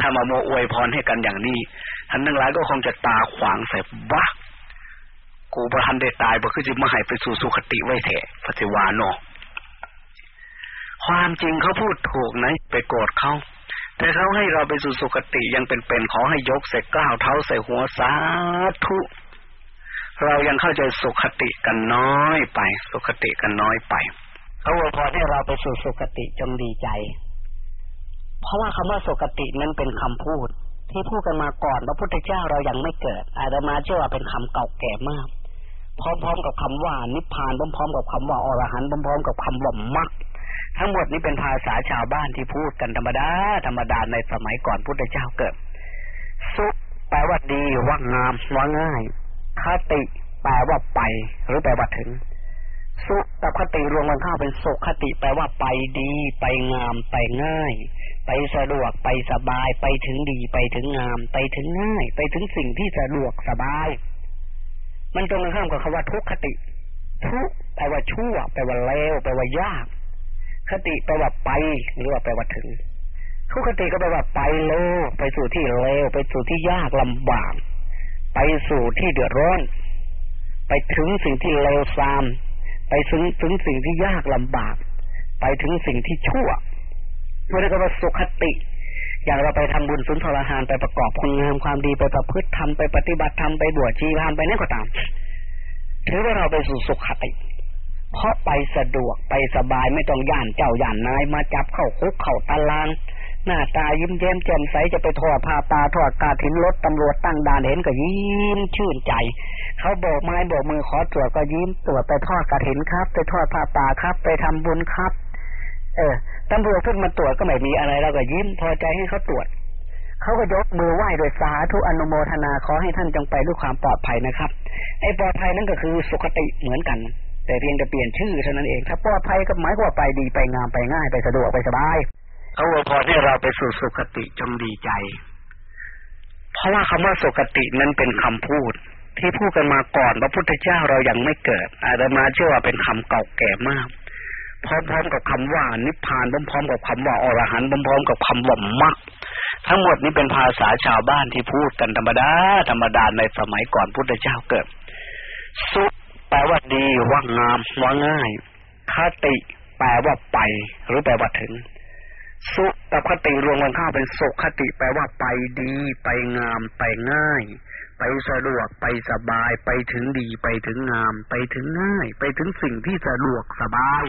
ถ้ามาโมอวยพรให้กันอย่างนี้ท่านทั้งหลายก็คงจะตาขวางใส่บ้ากูประทันได้ตายบ่คือจะมาให้ไปสู่สุคติไว้แท้พระเทวานาะความจริงเขาพูดถูกนะไปโกรธเขาแต่เขาให้เราไปสู่สุคติยังเป็นๆขอให้ยกใส่ก้าวเท้าใส่หัวสาธุเรายังเข้าใจสุขติกันน้อยไป สุขติกันน้อยไปเขาอวยพรให้เราไปสู่สุคติจงดีใจ เพราะว่าคำว่าสุคตินั้นเป็นคำพูด ที่พูดกันมาก่อนพระพุทธเจ้าเรายังไม่เกิด อาตมาเชื่อว่าเป็นคำเก่าแก่มาก พร้อมๆกับคำว่า นิพพานพร้อมๆกับคำว่าอรหันต์พร้อมๆกับคำว่ามรรคทั้งหมดนี้เป็นภาษาชาวบ้านที่พูดกันธรรมดาธรรมดาในสมัยก่อนพุทธเจ้าเกิด สุแปลว่าดีว่างามว่าง่ายคติแปลว่าไป หรือแปลว่าถึง สุกับคติรวมกันเข้าเป็นสุขติแปลว่าไปดี ไปงามไปง่าย ไปสะดวกไปสบายไปถึงดีไปถึงงาม ไปถึงง่าย ไปถึงสิ่งที่สะดวกสบาย มันตรงกันข้ามกับคำว่าทุกขติ ทุกแปลว่าชั่วแปลว่าเลวแปลว่ายาก คติแปลว่าไป หรือว่าแปลว่าถึง ทุกขติก็แปลว่าไปเลวไปสู่ที่เลวไปสู่ที่ยากลำบากไปสู่ที่เดือดร้อน ไปถึงสิ่งที่เลวทราม ไปถึงถึงสิ่งที่ยากลำบาก ไปถึงสิ่งที่ชั่ว เรียกว่าสุขติ อย่างเราไปทำบุญสุนทรหานไปประกอบคุณงามความดีไปประพฤติทำไปปฏิบัติทำไปบวชชีพามไปนั่นก็ตามถือว่าเราไปสู่สุขติ เพราะไปสะดวกไปสบายไม่ต้องย่านเจ้าย่านนายมาจับเข้าคุกเข้าตารางหน้าตายิ้มแย้มแจ่มใสจะไปทอดผ้าปาทอดกาถินรถตำรวจตั้งด่านเห็นก็ยิ้มชื่นใจ เขาโบกไม้โบกมือขอตรวจก็ยิ้มตรวจไปทอดกระถินครับ ไปทอดผ้าป่าครับ ไปทำบุญครับ เออ ตำรวจขึ้นมาตรวจก็ไม่มีอะไรเราก็ยิ้มพอใจให้เขาตรวจเขาก็ยกมือไหว้โดยสาธุอนุโมทนาขอให้ท่านจงไปด้วยความปลอดภัยนะครับไอ้ปลอดภัยนั่นก็คือสุขติเหมือนกัน แต่เพียงแต่เปลี่ยนชื่อเท่านั้นเองถ้าปลอดภัยก็หมายว่าไปดีไปงามไปง่ายไปสะดวกไปสบายเขาอวยพรให้เราไปสู่สุขติจงดีใจ เพราะว่าคำว่าสุขตินั้นเป็นคำพูด ที่พูดกันมาก่อนพระพุทธเจ้าเรายัางไม่เกิด อาตมาเชื่อว่าเป็นคำเก่าแก่มาก พร้อมๆกับคำว่านิพพานพร้อมๆกับคำว่าอรหันต์พร้อมๆกับคำว่ามรรคทั้งหมดนี้เป็นภาษาชาวบ้านที่พูดกันธรรมดาธรรมดาในสมัยก่อนพุทธเจ้าเกิด สุแปลว่าดีว่างามว่าง่าย คติ แปลว่าไป หรือแปลว่าถึง สุกับคติรวมกันเข้าเป็นสุคติ แปลว่าไปดี ไปงาม ไปง่าย ไปสะดวกไปสบาย ไปถึงดี ไปถึงงาม ไปถึงง่าย ไปถึงสิ่งที่สะดวกสบาย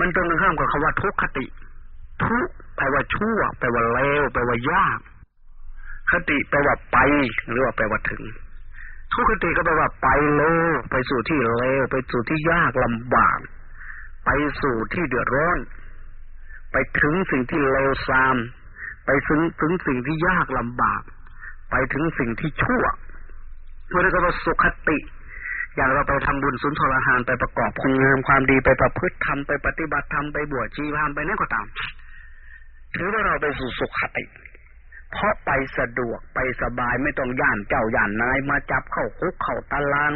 มันตรงกันข้ามกับคำว่าทุกขติ ทุกแปลว่าชั่ว แปลว่าเลวแปลว่ายาก คติแปลว่าไป หรือว่าแปลว่าถึง ทุกขติก็แปลว่าไปเลวไปสู่ที่เลวไปสู่ที่ยากลำบาก ไปสู่ที่เดือดร้อน ไปถึงสิ่งที่เลวทราม ไปถึงถึงสิ่งที่ยากลำบาก ไปถึงสิ่งที่ชั่วเมื่อเรียกว่าสุขติ อย่างเราไปทำบุญสุนทรหานไปประกอบคุณงามความดีไปประพฤติทำไปปฏิบัติทำไปบวชชีพามไปนั่นก็ตามถือว่าเราไปสู่สุขติเพราะไปสะดวกไปสบายไม่ต้องย่านเจ้าย่านนายมาจับเข้าคุกเข้าตาราง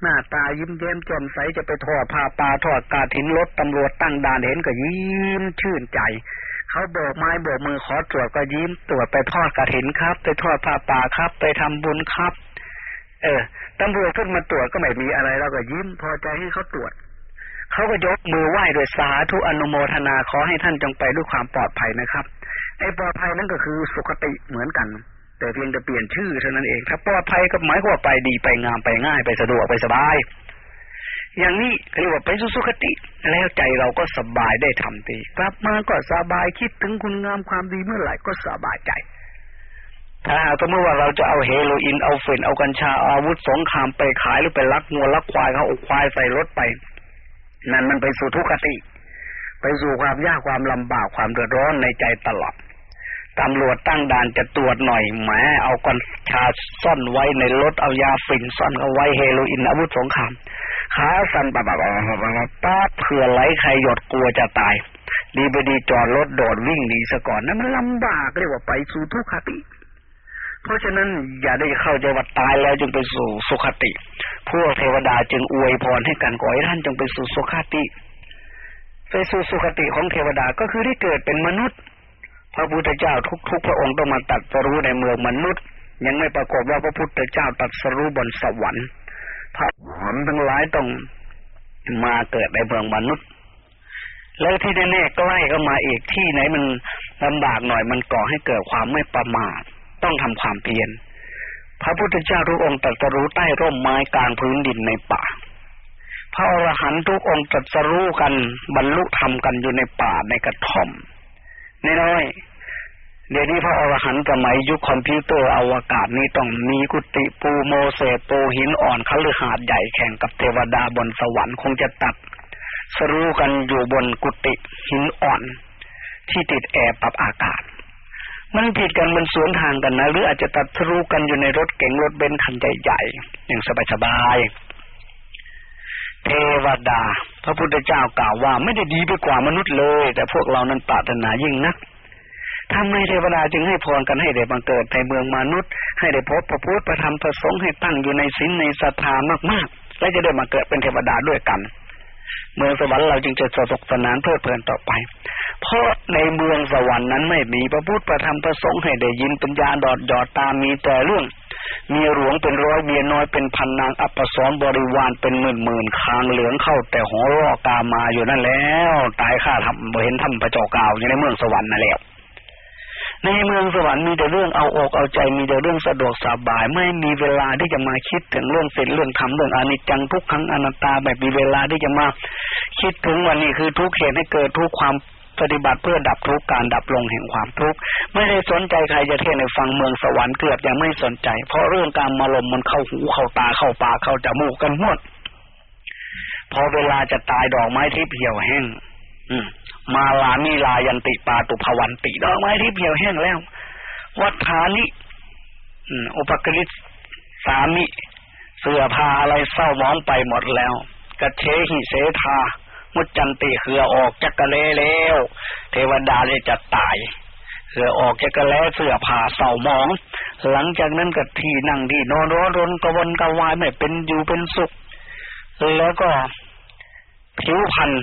หน้าตายิ้มแย้มแจ่มใสจะไปทอดผ้าปาทอดกาถินรถตำรวจตั้งด่านเห็นก็ยิ้มชื่นใจเขาโบกไม้โบกมือขอตรวจก็ยิ้มตรวจไปทอดกระถินครับ ไปทอดผ้าป่าครับ ไปทำบุญครับ เออตำรวจขึ้นมาตรวจก็ไม่มีอะไรเราก็ยิ้มพอใจให้เขาตรวจเขาก็ยกมือไหว้โดยสาธุอนุโมทนาขอให้ท่านจงไปด้วยความปลอดภัยนะครับไอ้ปลอดภัยนั่นก็คือสุขติเหมือนกัน แต่เพียงแต่เปลี่ยนชื่อเท่านั้นเอง ถ้าปลอดภัยก็หมายความว่าไปดีไปงามไปง่ายไปสะดวกไปสบาย อย่างนี้เรียกว่าไปสุสุคติ แล้วใจเราก็สบายได้ทำดีกลับมาก็สบายคิดถึงคุณงามความดีเมื่อไหร่ก็สบายใจ ถ้าหากสมมติว่าเราจะเอาเฮโรอีนเอาเฟนเอากัญชาอาวุธสงครามไปขายหรือไปลักงวลักควายเขาอควายใส่รถไป นั่นมันไปสู่ทุกขติ ไปสู่ความยากความลำบากความเดือดร้อนในใจตลอดตำรวจตั้งด่านจะตรวจหน่อยแหมเอากัญชาซ่อนไว้ในรถเอายาฝิ่นซ่อนเอาไว้เฮโรอีนอาวุธสงครามขาสั่นปะปะปะปะป้าเผื่อไหลใครหยดกลัวจะตาย ดีไปดีจอดรถโดดวิ่งหนีซะก่อนนั่นมันลำบากเรียกว่าไปสู่ทุกขติ เพราะฉะนั้นอย่าได้เข้าใจว่าตายแล้วจึงไปสู่สุขติ พวกเทวดาจึงอวยพรให้กันขอให้ท่านจงไปสู่สุขติ ไปสู่สุขติของเทวดาก็คือได้เกิดเป็นมนุษย์ พระพุทธเจ้าทุกๆพระองค์ต้องมาตัดสรู้ในเมืองมนุษย์ ยังไม่ปรากฏว่าพระพุทธเจ้าตัดสรู้บนสวรรค์พระหนทั้งหลายต้องมาเกิดในเมืองมนุษย์ แล้วที่แน่ๆใกล้ก็มาอีกที่ไหนมันลำบากหน่อยมันก่อให้เกิดความไม่ประมาท ต้องทำความเพียรพระพุทธเจ้าทุกองค์ตรัสรู้ใต้ร่มไม้กลางพื้นดินในป่า พระอรหันต์ทุกองค์ตรัสรู้กันบรรลุธรรมกันอยู่ในป่าในกระท่อมน้อยเดี๋ยวนี้พระอรหันต์สมัยยุคคอมพิวเตอร์อวกาศนี้ต้องมีกุฏิปูโมเสกปูหินอ่อนคฤหาสน์ใหญ่แข่งกับเทวดาบนสวรรค์คงจะตรัสรู้กันอยู่บนกุฏิหินอ่อน ที่ติดแอร์ปรับอากาศ มันผิดกันมันสวนทางกันนะ หรืออาจจะตรัสรู้กันอยู่ในรถเก๋งรถเบนซ์คันใหญ่ๆอย่างสบายๆเทววดา พระพุทธเจ้ากล่าวว่าไม่ได้ดีไปกว่ามนุษย์เลย แต่พวกเรานั้นปรารถนายิ่งนักทำไมเทวดาจึงให้พรกันให้ได้บังเกิดในเมืองมนุษย์ ให้ได้พบพระพุทธพระธรรมพระสงฆ์ให้ตั้งอยู่ในศีลในศรัทธามากๆ และจะได้มาเกิดเป็นเทวดาด้วยกัน เมืองสวรรค์เราจึงจะสนุกสนานเพลิดเพลินต่อไป เพราะในเมืองสวรรค์นั้นไม่มีพระพุทธประธรรมพระสงฆ์ให้ได้ยินปัญญาดอดยอดตามมีแต่เรื่อง มีหลวงเป็นร้อยเมียน้อยเป็นพันนางอัปสรบริวารเป็นหมื่นหมื่นคางเหลืองเข้า แต่หัวรอกามาอยู่นั่นแล้ว ตายข้าทำเห็นทำประจอกาวอยู่ในเมืองสวรรค์นั่นแหละ ในเมืองสวรรค์มีแต่เรื่องเอาอกเอาใจมีแต่เรื่องสะดวกสบาย ไม่มีเวลาที่จะมาคิดถึงเรื่องเสร็จเรื่องทำเรื่องอนิจจังทุกครั้งอนัตตาแบบมีเวลาที่จะมาคิดถึงวันนี้คือทุกเหตุให้เกิดทุกความปฏิบัติเพื่อดับทุกการดับลงแห่งความทุกข์ไม่ได้สนใจใครจะเทศในฟังเมืองสวรรค์เกือบยังไม่สนใจ เพราะเรื่องการมาลมมันเข้าหูเข้าตาเข้าปากเข้าจมูกกันหมดพอเวลาจะตายดอกไม้ที่เหี่ยวแห้ง อืม มาลามีลายันติปาตุภวันติดอกไม้ที่เหี่ยวแห้งแล้ว วัฏฐานิอุปกริษสามิเสื้อผ้าอะไรเศร้ามองไปหมดแล้วกระเชหิเสธามุจันติเหือออกจักกะเลแล้ว เทวดาเลยจะตายเหือออกจักกะเลเสื้อผ้าเศร้ามอง หลังจากนั้นก็ที่นั่งที่นอนร้อนรนกวนกวายไม่เป็นอยู่เป็นสุข แล้วก็ผิวพันธ์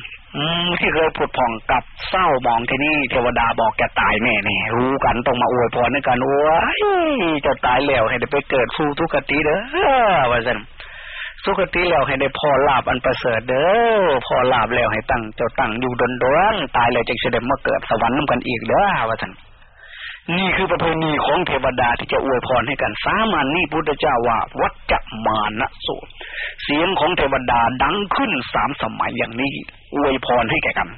ที่เคยผุดผ่องกับเศร้ามองที่นี่เทวดาบอกจะตายแน่แน่รู้กันต้องมาอวยพรในกันโอ้ยจะตายแล้วให้ได้ไปเกิดสู่ทุกขติเด้อว่าสันสุขติแล้วให้ได้พอลาบอันประเสริฐเด้อพอลาบแล้วให้ตั้งเจ้าตั้งอยู่ดนดนตายแล้วจึงจะได้มาเกิดสวรรค์น้ำกันอีกเด้อว่าสันนี่คือประเพณีของเทวดาที่จะอวยพรให้กันสามันนี่พุทธเจ้าว่าวัจจะมานะโส เสียงของเทวดาดังขึ้นสามสมัยอย่างนี้ อวยพรให้แก่กัน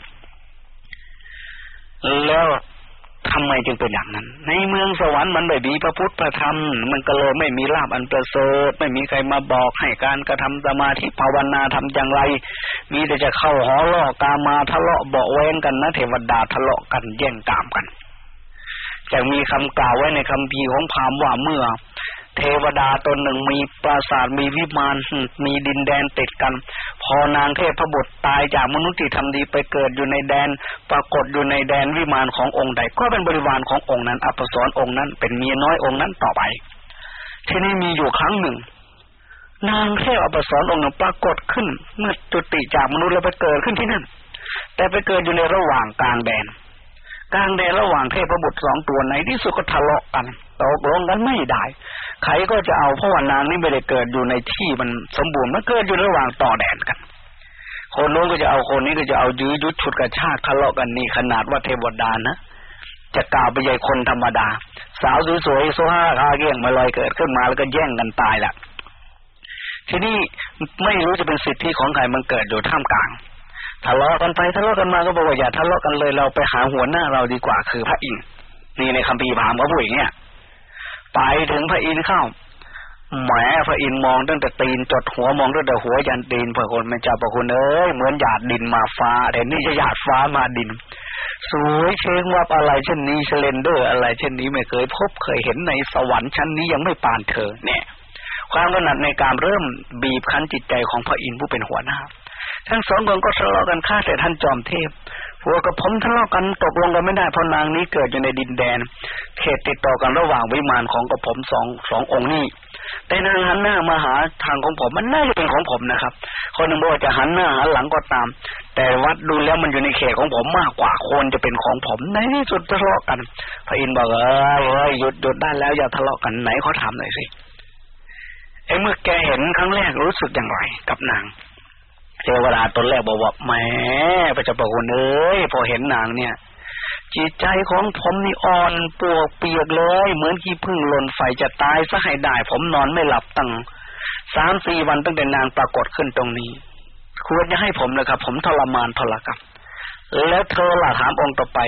แล้วทำไมจึงเป็นอย่างนั้น ในเมืองสวรรค์มันไม่มีพระพุทธพระธรรม มันก็เลยไม่มีลาบอันประเสริฐ ไม่มีใครมาบอกให้การกระทำสมาธิภาวนาทำอย่างไร มีแต่จะเข้าหอลอกามาทะเลาะเบาแวงกันนะเทวดาทะเลาะกันแย่งกามกันจะมีคำกล่าวไว้ในคำพีของพามว่าเมื่อ เทวดาตนหนึ่งมีปราสาทมีวิมานมีดินแดนติดกัน พอนางเทพบุตรตายจากมนุษย์ที่ทำดีไปเกิดอยู่ในแดน ปรากฏอยู่ในแดนวิมานขององค์ใด ก็เป็นบริวารขององค์นั้นอัปสรองค์นั้น เป็นเมียน้อยองค์นั้นต่อไป ที่นี่มีอยู่ครั้งหนึ่ง นางเทพอัปสรองค์หนึ่งปรากฏขึ้น เมื่อจุติจากมนุษย์แล้วไปเกิดขึ้นที่นั่น แต่ไปเกิดอยู่ในระหว่างกลางแดนกลางแดนระหว่างเทพบุตรสองตัวไหนที่สุดก็ทะเลาะกันตกลงกันไม่ได้ ใครก็จะเอาเพราะว่านางนี่ไม่ได้เกิดอยู่ในที่มันสมบูรณ์มันเกิดอยู่ระหว่างต่อแดนกัน คนโน้นก็จะเอาคนนี้ก็จะเอายื้อยุดฉุดกระชากทะเลาะกันนี่ขนาดว่าเทวดานะจะกล่าวไปใหญ่คนธรรมดา สาวสวยๆโซฮาคาเกี้ยงมาลอยเกิดขึ้นมาแล้วก็แย่งกันตายแหละทีนี้ไม่รู้จะเป็นสิทธิของใครมันเกิดอยู่ท่ามกลางทะเลาะกันไปทะเลาะกันมาก็บอกว่าอย่าทะเลาะกันเลยเราไปหาหัวหน้าเราดีกว่าคือพระอินทร์นี่ในคำพีพามเขาพูดอย่างเงี้ย ไปถึงพระอินทร์เข้าแหมพระอินทร์มองตั้งแต่ตีนจดหัวมองตั้งแต่หัวยันตีนพระคนมันจะพระคุณเอ้ยเหมือนหยาดดินมาฟ้าแต่นี่จะหยาดฟ้ามาดิน สวยเชิงวับอะไรเช่นนี้เชลนเดอร์ อะไรเช่นนี้ไม่เคยพบเคยเห็นในสวรรค์ชั้นนี้ยังไม่ปานเธอเนี่ยความขนาดในการเริ่มบีบคั้นจิตใจของพระอินทร์ผู้เป็นหัวหน้า ทั้งสองคนก็ทะเลาะกันฆ่าแต่ท่านจอมเทพ ผัวกับผมทะเลาะกันตกลงกันไม่ได้เพราะนางนี้เกิดอยู่ในดินแดน เขตติดต่อกันระหว่างวิมานของกับผมสองสององค์นี้แต่นางหันหน้ามาหาทางของผมมันน่าจะเป็นของผมนะครับ คนหนึ่งบอกจะหันหน้าหันหลังก็ตาม แต่วัดดูแล้วมันอยู่ในเขตของผมมากกว่าควรจะเป็นของผมในที่สุดทะเลาะกันพระอินทร์บอกเอ้ยหยุดหยุดได้แล้วอย่าทะเลาะกันไหนเขาทำหน่อยสิไอ้เมื่อแกเห็นครั้งแรกรู้สึกอย่างไรกับนาง เทวดาตนแรกบอกว่าแหมพระเจ้าประคุณเอ้ยพอเห็นนางเนี่ย จิตใจของผมนี่อ่อนปวกเปียกเลย เหมือนขี้พึ่งหล่นไฟจะตายซะให้ได้ ผมนอนไม่หลับตั้งสามสี่วันตั้งแต่นางปรากฏขึ้นตรงนี้ ควรจะให้ผมนะครับ ผมทรมานทรกับแล้วเธอล่ะถามองค์ต่อไป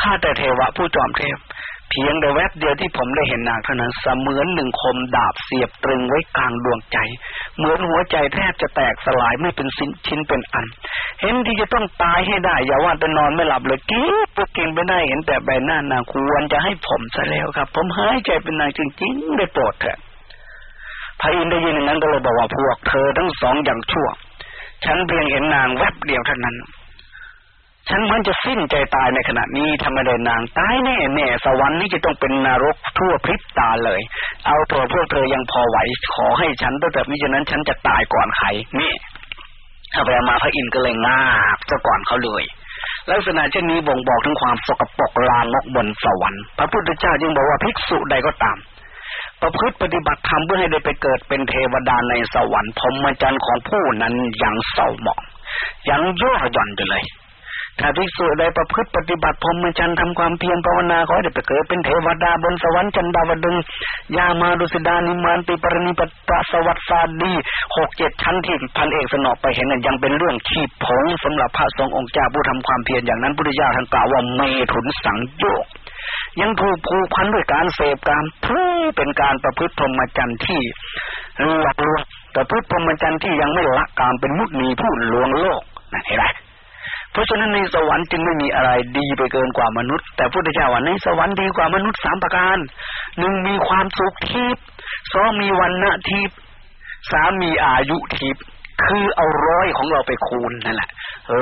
ข้าแต่เทวะผู้จอมเทพ เพียงแต่แวบเดียวที่ผมได้เห็นนางเท่านั้นเสมือนหนึ่งคมดาบเสียบตรึงไว้กลางดวงใจ เหมือนหัวใจแทบจะแตกสลายไม่เป็นสิ้นชิ้นเป็นอัน เห็นที่จะต้องตายให้ได้ อย่าว่าแต่นอนไม่หลับเลยกิ้งปกินไปได้เห็นแต่ใบหน้านางควรจะให้ผมซะแล้วครับ ผมหายใจเป็นนางจริงๆได้โปรดเถอะพระอินได้ยินอย่างนั้นก็เลยบอกว่าพวกเธอทั้งสองอย่างชั่ว ฉันเพียงเห็นนางแวบเดียวเท่านั้น ฉันมือนจะสิ้นใจตายในขณะนี้ทำไมได้นางตายแน่แน่สวรรค์นี้จะต้องเป็นนรกทั่วพริบตาเลย เอาตัวพวกเธอยังพอไหวขอให้ฉันตั้งแต่มิฉะนั้นฉันจะตายก่อนใครนี่ถ้าไปมาพระอินทร์ก็เลยงาบจะก่อนเขาเลย ลักษณะเช่นนี้บ่งบอกถึงความสกปรกลามกบนสวรรค์พระพุทธเจ้าจึงบอกว่าภิกษุใดก็ตาม ประพฤติปฏิบัติธรรมเพื่อให้ได้ไปเกิดเป็นเทวดาในสวรรค์พรหมจรรย์ของผู้นั้นยังเศร้าหมองยังย่อหย่อนไปเลย ถ้าภิกษุใดประพฤติปฏิบัติพรหมจรรย์ทำความเพียรภาวนาขอให้ได้ไปเกิดเป็นเทวดาบนสวรรค์จันดาวดึงยามาดุสิดานิมานติปรณิปตะสวัสดาดี หกเจ็ดชั้นที่พันเอกสนอไปเห็นนั้นยังเป็นเรื่องขีดผงสำหรับพระสงฆ์องค์เจ้าผู้ทำความเพียรอย่างนั้นพุทธเจ้าท่านกล่าวว่าเมถุนสังโยกยังถูกผูกพันด้วยการเสพการผู้เป็นการประพฤติพรหมจรรย์ที่หลักลวงประพฤติพรหมจรรย์ที่ยังไม่ละการเป็นมุนีผู้ลวงโลกนั่นเห็นไหม เพราะฉะนั้นในสวรรค์จึงไม่มีอะไรดีไปเกินกว่ามนุษย์ แต่พุทธเจ้าว่าในสวรรค์ดีกว่ามนุษย์สามประการหนึ่งมีความสุขทิพย์สองมีวันณะทิพย์สามมีอายุทิพย์คือเอาร้อยของเราไปคูณนั่นแหละ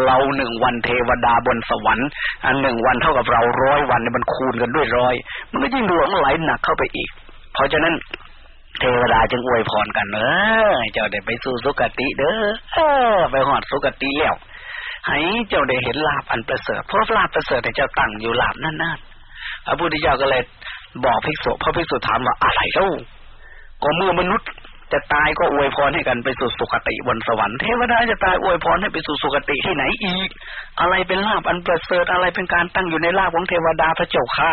เราหนึ่งวันเทวดาบนสวรรค์ อันหนึ่งวันเท่ากับเราร้อยวันมันคูณกันด้วยร้อย มันก็ยิ่งดวงไหลหนักเข้าไปอีก เพราะฉะนั้นเทวดาจึงอวยพรกันเออเจ้าได้ไปสู่สุคติเด้อเออไปหอดสุคติแล้ว ให้เจ้าได้เห็นลาบอันประเสริฐเพราะลาบประเสริฐเจ้าตั้งอยู่ลาบนั่นนั่นพระพุทธเจ้าก็เลยบอกภิกษุพระภิกษุถามว่าอะไรเล่าก็เมื่อมนุษย์จะตายก็อวยพรให้กันไปสู่สุคติบนสวรรค์เทวดาจะตายอวยพรให้ไปสู่สุคติที่ไหนอีก อะไรเป็นลาบอันประเสริฐอะไรเป็นการตั้งอยู่ในลาบของเทวดาพระเจ้าข้า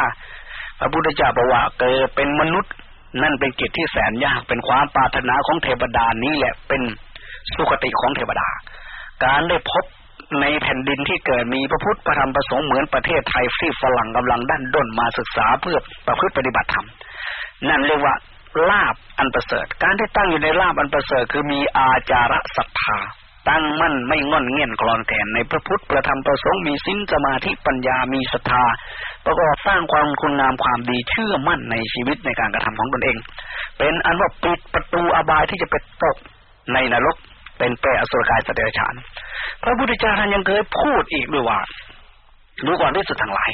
พระพุทธเจ้าบอกว่าเกิดเป็นมนุษย์นั่นเป็นกิจที่แสนยากเป็นความปรารถนาของเทวดานี้แหละเป็นสุคติของเทวดา การได้พบ ในแผ่นดินที่เกิดมีพระพุทธประธรรมประสงค์เหมือนประเทศไทยที่ฝรั่งกำลังด้านด้นมาศึกษาเพื่อประพฤติปฏิบัติธรรมนั่นเรียกว่าลาบอันประเสริฐ การที่ตั้งอยู่ในลาบอันประเสริฐคือมีอาจาระศรัทธาตั้งมั่นไม่งอนเงียนกรอนแกนในพระพุทธประธรรมประสงค์มีสิ้นสมาธิปัญญามีศรัทธาประกอบสร้างความคุณงามความดีเชื่อมั่นในชีวิตในการกระทำของตนเอง เป็นอันว่าปิดประตูอบายที่จะไปตกในนรกเป็นเปรอสุรกายสเดรฉาน พระพุทธเจ้าท่านยังเคยพูดอีกด้วยว่ารู้ก่อนที่สุดทั้งหลาย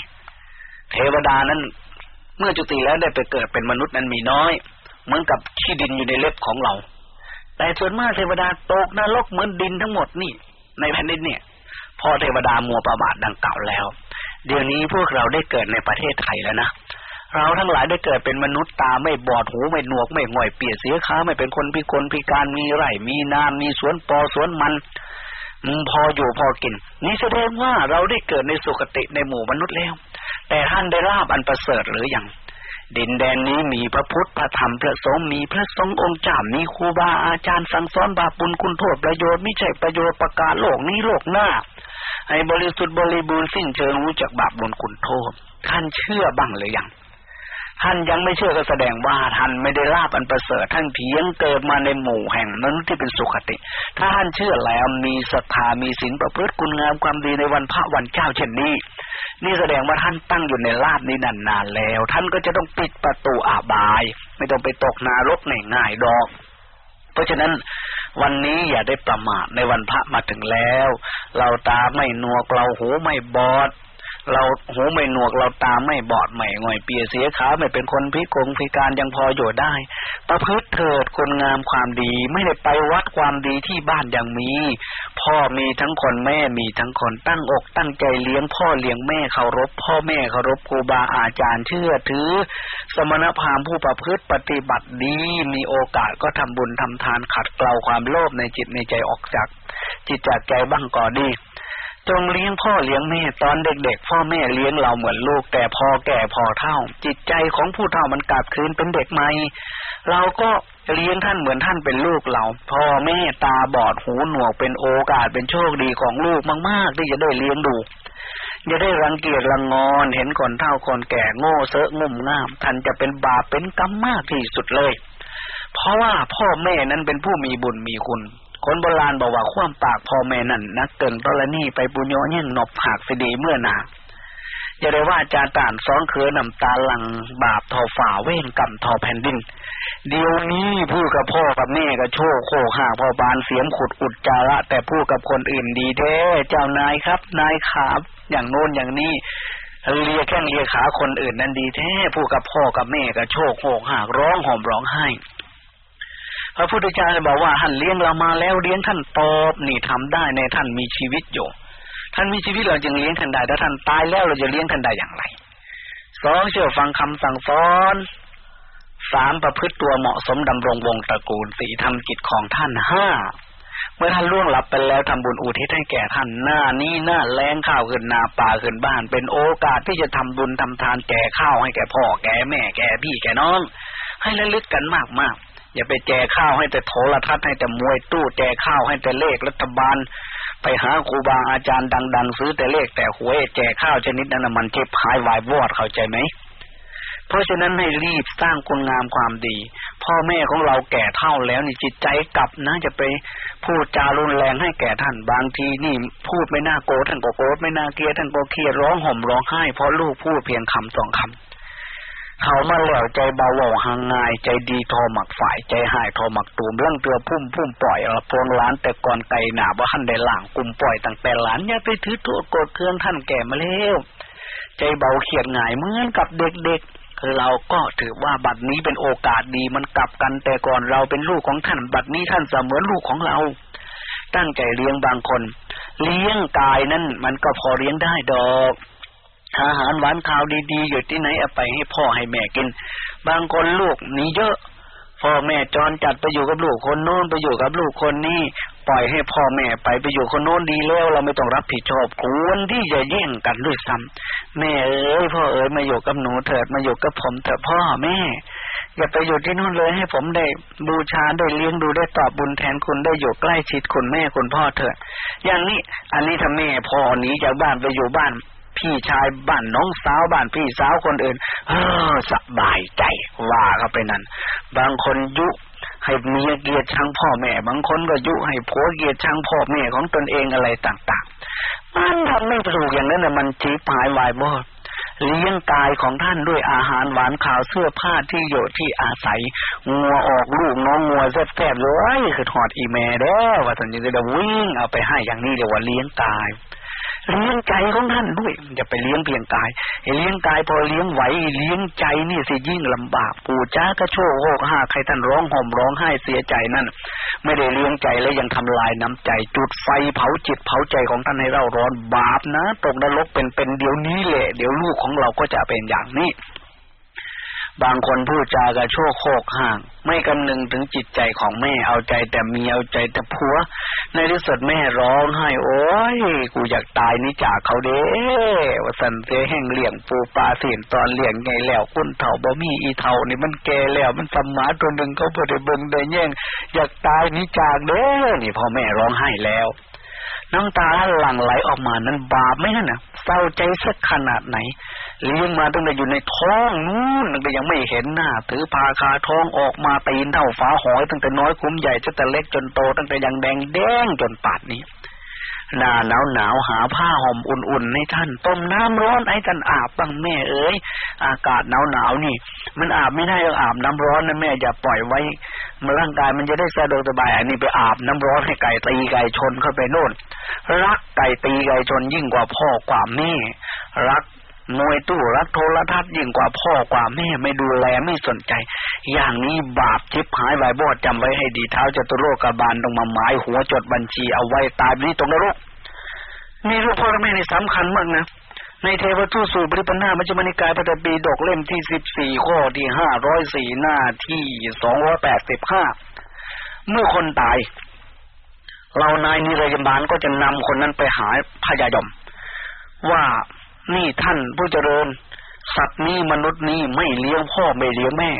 เทวดานั้น เมื่อจุติแล้วได้ไปเกิดเป็นมนุษย์นั้นมีน้อย เหมือนกับขี้ดินอยู่ในเล็บของเรา แต่ส่วนมากเทวดาตกนรกเหมือนดินทั้งหมดนี่ ในแผ่นดินเนี่ย พอเทวดามัวประมาทดังกล่าวแล้ว เดี๋ยวนี้พวกเราได้เกิดในประเทศไทยแล้วนะเราทั้งหลายได้เกิดเป็นมนุษย์ตาไม่บอดหูไม่หนวกไม่ง่อยเปียเสียขาไม่เป็นคนพิกลพิการมีไร่มีนามีสวนปอสวนมัน พออยู่พอกิน นี่แสดงว่าเราได้เกิดในสุคติในหมู่มนุษย์แล้ว แต่ท่านได้ลาบอันประเสริฐหรืออยังดินแดนนี้มีพระพุทธพระธรรมพระสงฆ์มีพระสงฆ์องค์จ้ามีครูบาอาจารย์สั่งสอนบาปบุญคุณโทษประโยชน์ไม่ใช่ประโยชน์ประกาศโลกนี้โลกหน้าให้บริสุทธิ์บริบูรณ์สิ้นเชิงรู้จักบาปบุญคุณโทษท่านเชื่อบ้างหรือยัง ท่านยังไม่เชื่อก็แสดงว่าท่านไม่ได้ลาบอันประเสริฐท่านเพียงเกิดมาในหมู่แห่งนั้นที่เป็นสุขติ ถ้าท่านเชื่อแล้วมีศรัทธามีศีลประพฤติคุณงามความดีในวันพระวันเจ้าเช่นนี้ นี่แสดงว่าท่านตั้งอยู่ในลาบนี้นานๆแล้ว ท่านก็จะต้องปิดประตูอาบาย ไม่ต้องไปตกนรกง่ายๆดอก เพราะฉะนั้นวันนี้อย่าได้ประมาทในวันพระมาถึงแล้ว เราตาไม่หนวกเราหูไม่บอด เราหูไม่หนวกเราตาไม่บอดไม่ง่อยเปียเสียขาไม่เป็นคนพิกงพิการยังพออยู่ได้ ประพฤติเถิดคนงามความดี ไม่ได้ไปวัดความดีที่บ้านย่างมี พ่อมีทั้งคนแม่มีทั้งคนตั้งอกตั้งใจเลี้ยงพ่อเลี้ยงแม่เคารพ พ่อแม่เคารพครูบาอาจารย์เชื่อถือ สมณพราหมณ์ผู้ประพฤติปฏิบัติดี มีโอกาสก็ทำบุญทำทานขัดเกลาความโลภในจิตในใจออกจาก จิตจากใจบ้างก่อดี จงเลี้ยงพ่อเลี้ยงแม่ตอนเด็กๆ พ่อแม่เลี้ยงเราเหมือนลูกแต่พอแก่พอเท่า จิตใจของผู้เท่ามันกลับคืนเป็นเด็กใหม่เราก็เลี้ยงท่านเหมือนท่านเป็นลูกเรา พ่อแม่ตาบอดหูหนวกเป็นโอกาสเป็นโชคดีของลูกมากๆ ที่จะได้เลี้ยงดูจะได้รังเกียจรังงอนเห็นคนเท่าคนแก่โง่เสอะงุ่มง่ามท่านจะเป็นบาปเป็นกรรมมากที่สุดเลย เพราะว่าพ่อแม่นั้นเป็นผู้มีบุญมีคุณ คนโบราณบอกว่าความปากพ่อแม่นั่นนักเกินตรณีไปปุญโยเนี่ยนบหักสดีเมื่อนาอย่าได้ว่าจาตานสองเขือนำตาหลังบาปทอฝ่าเว้นกรรมทอแผ่นดิน เดี๋ยวนี้พูดกับพ่อกับแม่ก็โชคโคหาพอบานเสียมขุดอุดจาระ แต่พูดกับคนอื่นดีแท้เจ้านายครับ นายขาบอย่างโน้นอย่างนี้เลียแข้งเลียขาคนอื่นนั้นดีแท้พูดกับพ่อกับแม่ก็โชคโคหากร้องห่มร้องไห้ พระพุทธเจ้าบอกว่าท่านเลี้ยงเรามาแล้วเลี้ยงท่านตอบนี่ทำได้ในท่านมีชีวิตอยู่ท่านมีชีวิตเราจึงเลี้ยงท่านได้ถ้าท่านตายแล้วเราจะเลี้ยงท่านได้อย่างไรสองเชื่อฟังคำสั่งสอนสามประพฤติตัวเหมาะสมดำรงวงตระกูลสี่ทำกิจของท่านห้าเมื่อท่านล่วงลับไปแล้วทำบุญอุทิศให้แก่ท่านหน้านี้หน้าแรงข้าวขึ้นนาป่าขึ้นบ้าน เป็นโอกาสที่จะทำบุญทำทานแก่ข้าวให้แก่พ่อแก่แม่แก่พี่แก่น้อง ให้ระลึกกันมากมาก อย่าไปแจกข้าวให้แต่โทรทัศน์ให้แต่มวยตู้แจกข้าวให้แต่เลขรัฐบาล ไปหาครูบาอาจารย์ดัง ๆ ซื้อแต่เลขแต่หวยแจกข้าวชนิดนั้นมันเจ็บหายวายวอดเข้าใจไหมเพราะฉะนั้นให้รีบสร้างคุณงามความดี พ่อแม่ของเราแก่เท่าแล้วนี่จิตใจกลับนะจะไปพูดจารุนแรงให้แก่ท่านบางทีนี่พูดไม่น่าโกรธท่านก็โกรธไม่น่าเกลียดท่านก็เครียดร้องห่มร้องไห้เพราะลูกพูดเพียงคำสองคำ เขามาแล้วใจเบาว่าหางง่าย ใจดีทอหมักฝ่ายใจหายทอหมักตูมเรื่องเตือพุ่มพุ่มปล่อยละพวงล้านแต่ก่อนไก่หนาว่าท่านได้หลังกลุ่มปล่อยตั้งแต่หลานอย่าไปถือตัวโกรธเครื่องท่านแก่มาแล้วใจเบาเขียดง่ายเหมือนกับเด็กๆคือเราก็ถือว่าบัดนี้เป็นโอกาสดีมันกลับกันแต่ก่อนเราเป็นลูกของท่านบัดนี้ท่านเสมือนลูกของเรา ตั้งใจเลี้ยงบางคน เลี้ยงกายนั่นมันก็พอเลี้ยงได้ดอก อาหารหวานข้าวดีๆอยู่ที่ไหนเอาไปให้พ่อให้แม่กิน บางคนลูกหนีเยอะ พ่อแม่จรจัดไปอยู่กับลูกคนโน้นไปอยู่กับลูกคนนี้ปล่อยให้พ่อแม่ไปไปอยู่คนโน้นดีแล้ว เราไม่ต้องรับผิดชอบควรที่จะแย่งกันด้วยซ้ำแม่เอ้ยพ่อเอ้ยมาอยู่กับหนูเถิดมาอยู่กับผมเถอะพ่อแม่ อย่าไปอยู่ที่นู่นเลยให้ผมได้บูชาได้เลี้ยงดูได้ตอบบุญแทนคุณได้อยู่ใกล้ชิดคุณแม่คุณพ่อเถิดอย่างนี้อันนี้ถ้าแม่พ่อหนีจากบ้านไปอยู่บ้าน พี่ชายบ้านน้องสาวบ้านพี่สาวคนอื่น เออสบายใจว่าเขาไปนั่นบางคนยุให้เมียเกียรติชังพ่อแม่ บางคนก็ยุให้ผัวเกียรติชังพ่อแม่ของตนเองอะไรต่างๆ มันทำไม่ถูกอย่างนั้นน่ะมันจีบหายวายบอดเลี้ยงกายของท่านด้วยอาหารหวานข่าวเสื้อผ้าที่อยู่ที่อาศัย งัวออกลูกน้องงัวแซ่บๆเลยคือถอดอีเมเด้อว่าสันจะได้วิ่งเอาไปให้อย่างนี้เรียกว่าเลี้ยงกาย เลี้ยงใจของท่านด้วยอย่าไปเลี้ยงเพียงกายเลี้ยงกายพอเลี้ยงไหวเลี้ยงใจนี่สิยิ่งลำบาก ปู่จ้ากระโชกโหกหาใครท่านร้องห่มร้องไห้เสียใจนั่น ไม่ได้เลี้ยงใจแล้วยังทำลายน้ำใจ จุดไฟเผาจิตเผาใจของท่านให้เราร้อนบาปนะตกนรกเป็นเป็นเดี๋ยวนี้แหละ เดี๋ยวลูกของเราก็จะเป็นอย่างนี้ บางคนพูดจากระโชกโคกห่าง ไม่คำนึงถึงจิตใจของแม่เอาใจแต่เมียเอาใจแต่ผัว ในที่สุดแม่ร้องไห้โอ้ยกูอยากตายนี่จากเขาเด้ว่าสันเตแห่งเลี้ยงปูปลาเสียนตอนเลี้ยงไงแล้วคุณเถ่าบ่มีอีเถ่านี่มันแก่แล้วมันสมาตัวหนึ่งเขาพอได้เบิ่งได้แย่งอยากตายนี่จากเด้นี่พ่อแม่ร้องไห้แล้วน้ำตาหลั่งไหลออกมานั้นบาปไหมน่ะเศร้าใจสักขนาดไหน เลี้ยงมาตั้งแต่อยู่ในท้องนู้นตั้งแต่ยังไม่เห็นหน้าถือพาคาท้องออกมาตีนเท่าฝาหอย ตั้งแต่น้อยคุ้มใหญ่จนแต่เล็กจนโต ตั้งแต่ยังแดงแดงจนปาดนี้หน้าหนาวหนาวหาผ้าห่มอุ่นๆ ให้ท่านต้มน้ำร้อนให้ท่านอาบบ้างแม่เอ๋ยอากาศหนาวหนาวนี่ มันอาบไม่ได้ต้องอาบน้ำร้อนนะแม่อย่าปล่อยไว้มันร่างกายมันจะได้สะดวกสบายอันนี้ไปอาบน้ำร้อนให้ไก่ตีไก่ชนเข้าไปโน่น รักไก่ตีไก่ชนยิ่งกว่าพ่อกว่าแม่ รัก มวยตู้รักโทรทัศน์ยิ่งกว่าพ่อกว่าแม่ไม่ดูแลไม่สนใจ อย่างนี้บาปชิบหายไว้บอดจำไว้ให้ดีเท้าจตุโลกบาลต้องมาหมายหัวจดบัญชีเอาไว้ตายนี้ตรงนรกมีลูกพ่อและแม่ในสำคัญมากนะในเทวทูตสู่บริปนามัจมนิกายพระตบีดกเล่มที่สิบสี่ข้อที่ห้าร้อยสี่หน้าที่สองร้อยแปดสิบห้าเมื่อคนตาย เรานายนิรยมบาลก็จะนำคนนั้นไปหาพญายมว่า นี่ท่านผู้เจริญ สัตว์นี้มนุษย์นี้ไม่เลี้ยงพ่อไม่เลี้ยงแม่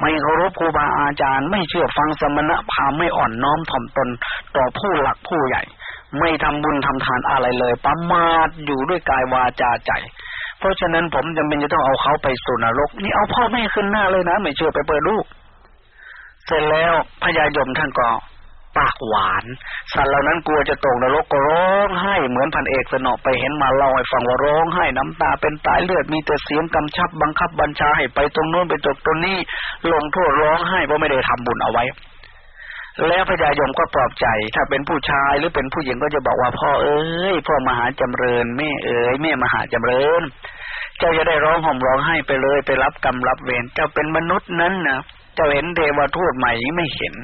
ไม่เคารพครูบาอาจารย์ ไม่เชื่อฟังสมณะพาไม่อ่อนน้อมถ่อมตน ต่อผู้หลักผู้ใหญ่ ไม่ทำบุญทำทานอะไรเลยประมาทอยู่ด้วยกายวาจาใจ เพราะฉะนั้นผมจำเป็นจะต้องเอาเขาไปสู่นรก นี่เอาพ่อแม่ขึ้นหน้าเลยนะ ไม่เชื่อไปเปิดลูก เสร็จแล้วพญายมท่านก็ ปากหวาน สัตว์เหล่านั้นกลัวจะตกนรกก็ร้องไห้เหมือนพันเอกสนอไปเห็นมาเล่าให้ฟังว่าร้องไห้น้ำตาเป็นตายเลือดมีแต่เสียงกำชับบังคับบัญชาให้ไปตรงโน้นไปตรงตรงนี้ลงโทษร้องไห้เพราะไม่ได้ทำบุญเอาไว้ แล้วพญายมก็ปลอบใจ ถ้าเป็นผู้ชายหรือเป็นผู้หญิงก็จะบอกว่าพ่อเอ้ยพ่อมหาจำเริญแม่เอ๋ยแม่มหาจำเริญ เจ้าจะได้ร้องห่มร้องไห้ไปเลย ไปรับกรรมรับเวรเจ้าเป็นมนุษย์นั้นนะ จ้าเห็นเทวทูตไหมไม่เห็น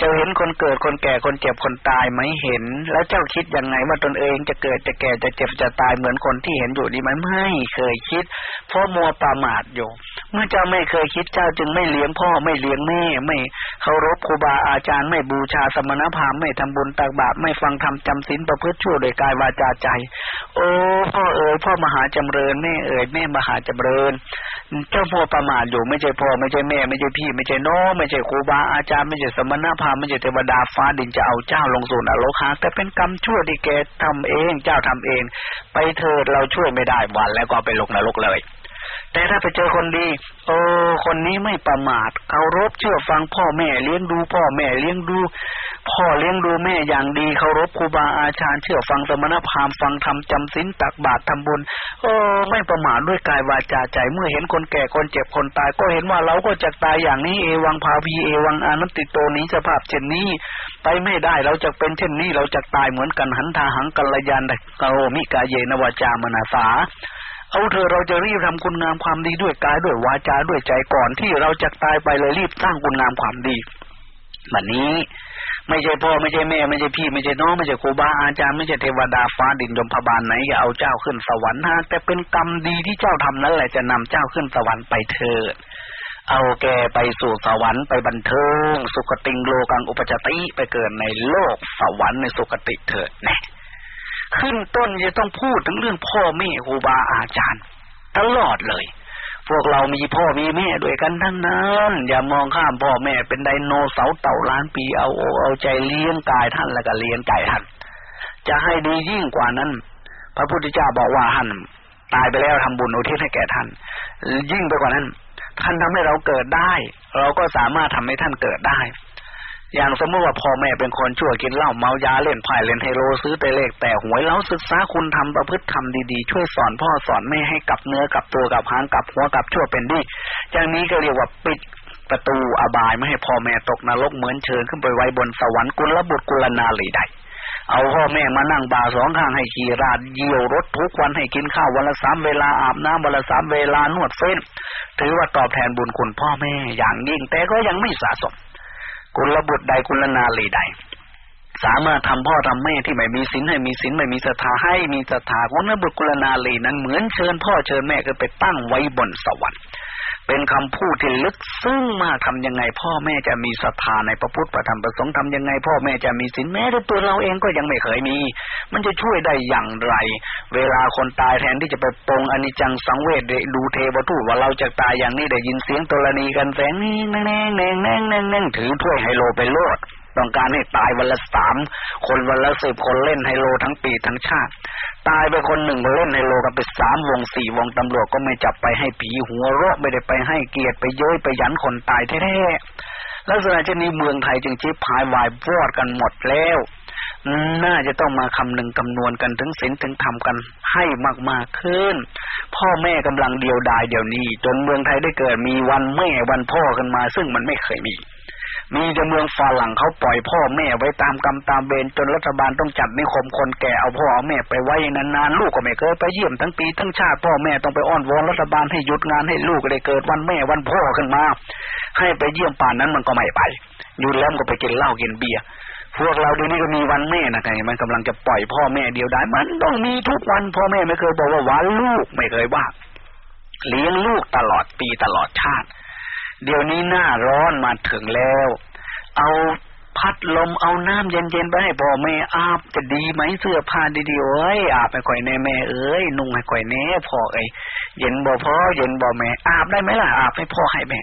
จ้าเห็นคนเกิดคนแก่คนเจ็บคนตายไหมเห็น แล้วเจ้าคิดยังไงว่าตนเองจะเกิดจะแก่จะเจ็บจะตายเหมือนคนที่เห็นอยู่นี่มันไม่เคยคิด เพราะมัวประมาทอยู่ เมื่อเจ้าไม่เคยคิดเจ้าจึงไม่เลี้ยงพ่อไม่เลี้ยงแม่ ไม่เคารพครูบาอาจารย์ไม่บูชาสมณพราหมณ์ไม่ทำบุญตักบาตรไม่ฟังธรรมจำศีลประพฤติชั่วโดยกายวาจาใจ โอ้พ่อเอ๋ยพ่อมหาจำเริญแม่เอ๋ยแม่มหาจำเริญ เจ้ามัวประมาทอยู่ไม่ใช่พ่อไม่ใช่แม่ไม่ใช่พี่ไม่ใช่น้อไม่ใช่ครูบาอาจารย์ไม่ใช่สมณพราหมณ์ไม่ใช่เทวดาฟ้าดินจะเอาเจ้าลงสู่นรกฮะแต่เป็นกรรมชั่วที่แกทำเอง เจ้าทำเอง ไปเถิดเราช่วยไม่ได้วันแล้วก็ไปลงนรกเลย แต่ถ้าไปเจอคนดี โอ้คนนี้ไม่ประมาทเคารพเชื่อฟังพ่อแม่เลี้ยงดูพ่อแม่เลี้ยงดู พ่อเลี้ยงดูแม่อย่างดีเคารพครูบาอาจารย์เชื่อฟังสมณพราหมณ์ฟังธรรมจำศีลตักบาตรทำบุญโอ้ไม่ประมาทด้วยกายวาจาใจเมื่อเห็นคนแก่คนเจ็บคนตาย ก็เห็นว่าเราก็จะตายอย่างนี้เอวังพาพีเอวังอานันติโตนี้สภาพเช่นนี้ ไปไม่ได้เราจะเป็นเช่นนี้เราจะตายเหมือนกันหันทาหังกัลยานโอมิกาเยนวาจามนาสา เอาเธอเราจะรีบทำคุณงามความดีด้วยกายด้วยวาจาด้วยใจก่อนที่เราจะตายไปเลยรีบสร้างคุณงามความดีแบบนี้ไม่ใช่พ่อไม่ใช่แม่ไม่ใช่พี่ไม่ใช่น้องไม่ใช่ครูบาอาจารย์ไม่ใช่เทวดาฟ้าดินยมพบาลไหนจะเอาเจ้าขึ้นสวรรค์ฮะแต่เป็นกรรมดีที่เจ้าทำนั่นแหละจะนำเจ้าขึ้นสวรรค์ไปเถิดเอาแกไปสู่สวรรค์ไปบันเทิง สุคติงโลกังอุปจติไปเกิดในโลกสวรรค์ในสุคติเถิดแน่ ขึ้นต้นจะต้องพูดถึงเรื่องพ่อแม่ครูบาอาจารย์ ตลอดเลย พวกเรามีพ่อมีแม่ด้วยกันทั้งนั้นอย่ามองข้ามพ่อแม่เป็นไดโนเสาร์เต่าล้านปีเอาโอเอาใจเลี้ยงกายท่านแล้วก็เลี้ยงใจท่าน จะให้ดียิ่งกว่านั้น พระพุทธเจ้าบอกว่าท่านตายไปแล้วทำบุญอุทิศให้แก่ท่าน ยิ่งไปกว่านั้น ท่านทำให้เราเกิดได้ เราก็สามารถทำให้ท่านเกิดได้ อย่างสมมติว่าพ่อแม่เป็นคนชั่วกินเหล้าเมายาเล่นไพ่เล่นไฮโลซื้อแต่เลขแต่หวยแล้วศึกษาคุณทำประพฤติทำดีๆ ช่วยสอนพ่อสอนแม่ให้กับเนื้อกับตัวกับหางกับหัวกับชั่วเป็นดีอย่างนี้ก็เรียกว่าปิดประตูอบายไม่ให้พ่อแม่ตกนรกเหมือนเชิญขึ้นไปไว้บนสวรรค์กุลบุตรกุลนาลีใดเอาพ่อแม่มานั่งบาสองข้างให้ขี่ราดเยี่ยวรถทุกวันให้กินข้าววันละสามเวลาอาบน้ำวันละสามเวลานวดเส้น ถือว่าตอบแทนบุญคุณพ่อแม่อย่างยิ่งแต่ก็ยังไม่สะสม กุลบุตรใดกุลนาลีใด สามารถทำพ่อทำแม่ที่ไม่มีศีลให้มีศีลไม่มีศรัทธาให้มีศรัทธากุลบุตรกุลนาลีนั้นเหมือนเชิญพ่อเชิญแม่ก็ไปตั้งไว้บนสวรรค์ เป็นคำพูดที่ลึกซึ้งมากทำยังไง พ่อแม่จะมีศรัทธาในพระพุทธประธรรมประสงค์ทำยังไง พ่อแม่จะมีศีลแม้แต่ตัวเราเองก็ยังไม่เคยมี มันจะช่วยได้อย่างไร เวลาคนตายแทนที่จะไปปรงอนิจจังสังเวชดูเทวทูตว่าเราจะตายอย่างนี้ได้ยินเสียงตรณีกันแสงแน่แน่แน่แน่แน่แน่ถือถ้วยไฮโลไปโลด ต้องการให้ตายวันละสามคนวันละสิบคนเล่นไฮโลทั้งปีทั้งชาติ ตายไปคนหนึ่งเล่นไฮโลกันไปสามวงสี่วงตำรวจก็ไม่จับไปให้ผีหัวโรคไม่ได้ไปให้เกียรติไปเย้ยไปยันคนตายแท้ๆลักษณะเช่นนี้เมืองไทยจึงชิบหายวายวอดกันหมดแล้วน่าจะต้องมาคำนึงคำนวณกันถึงศีลถึงธรรมกันให้มากๆขึ้น พ่อแม่กำลังเดียวดายเดี๋ยวนี้ จนเมืองไทยได้เกิดมีวันแม่วันพ่อกันมา ซึ่งมันไม่เคยมี มีแต่เมืองฝรั่งเขาปล่อยพ่อแม่ไว้ตามกรรมตามเบนจนรัฐบาลต้องจัดนิคมคนแก่เอาพ่อเอาแม่ไปไว้นานๆลูกก็ไม่เคยไปเยี่ยมทั้งปีทั้งชาติพ่อแม่ต้องไปอ้อนวอนรัฐบาลให้หยุดงานให้ลูกได้เกิดวันแม่วันพ่อขึ้นมา ให้ไปเยี่ยมป่านนั้นมันก็ไม่ไปหยุดแล้วก็ไปกินเหล้ากินเบียร์พวกเราเดี๋ยวนี้ก็มีวันแม่นะไงมันกำลังจะปล่อยพ่อแม่เดียวได้มันต้องมีทุกวันพ่อแม่ไม่เคยบอกว่าวันลูกไม่เคยว่าเลี้ยงลูกตลอดปีตลอดชาติ เดี๋ยวนี้หน้าร้อนมาถึงแล้ว เอาพัดลมเอาน้ำเย็นๆไปให้พ่อแม่อาบจะดีไหมเสื้อผ้าดีๆเอ้ยอาบให้ข่อยแน่แม่เอ้ยนุ่งให้ข่อยแน่พ่อเอ้ยเย็นบ่พ่อเย็นบ่แม่อาบได้ไหมล่ะอาบให้พ่อให้แม่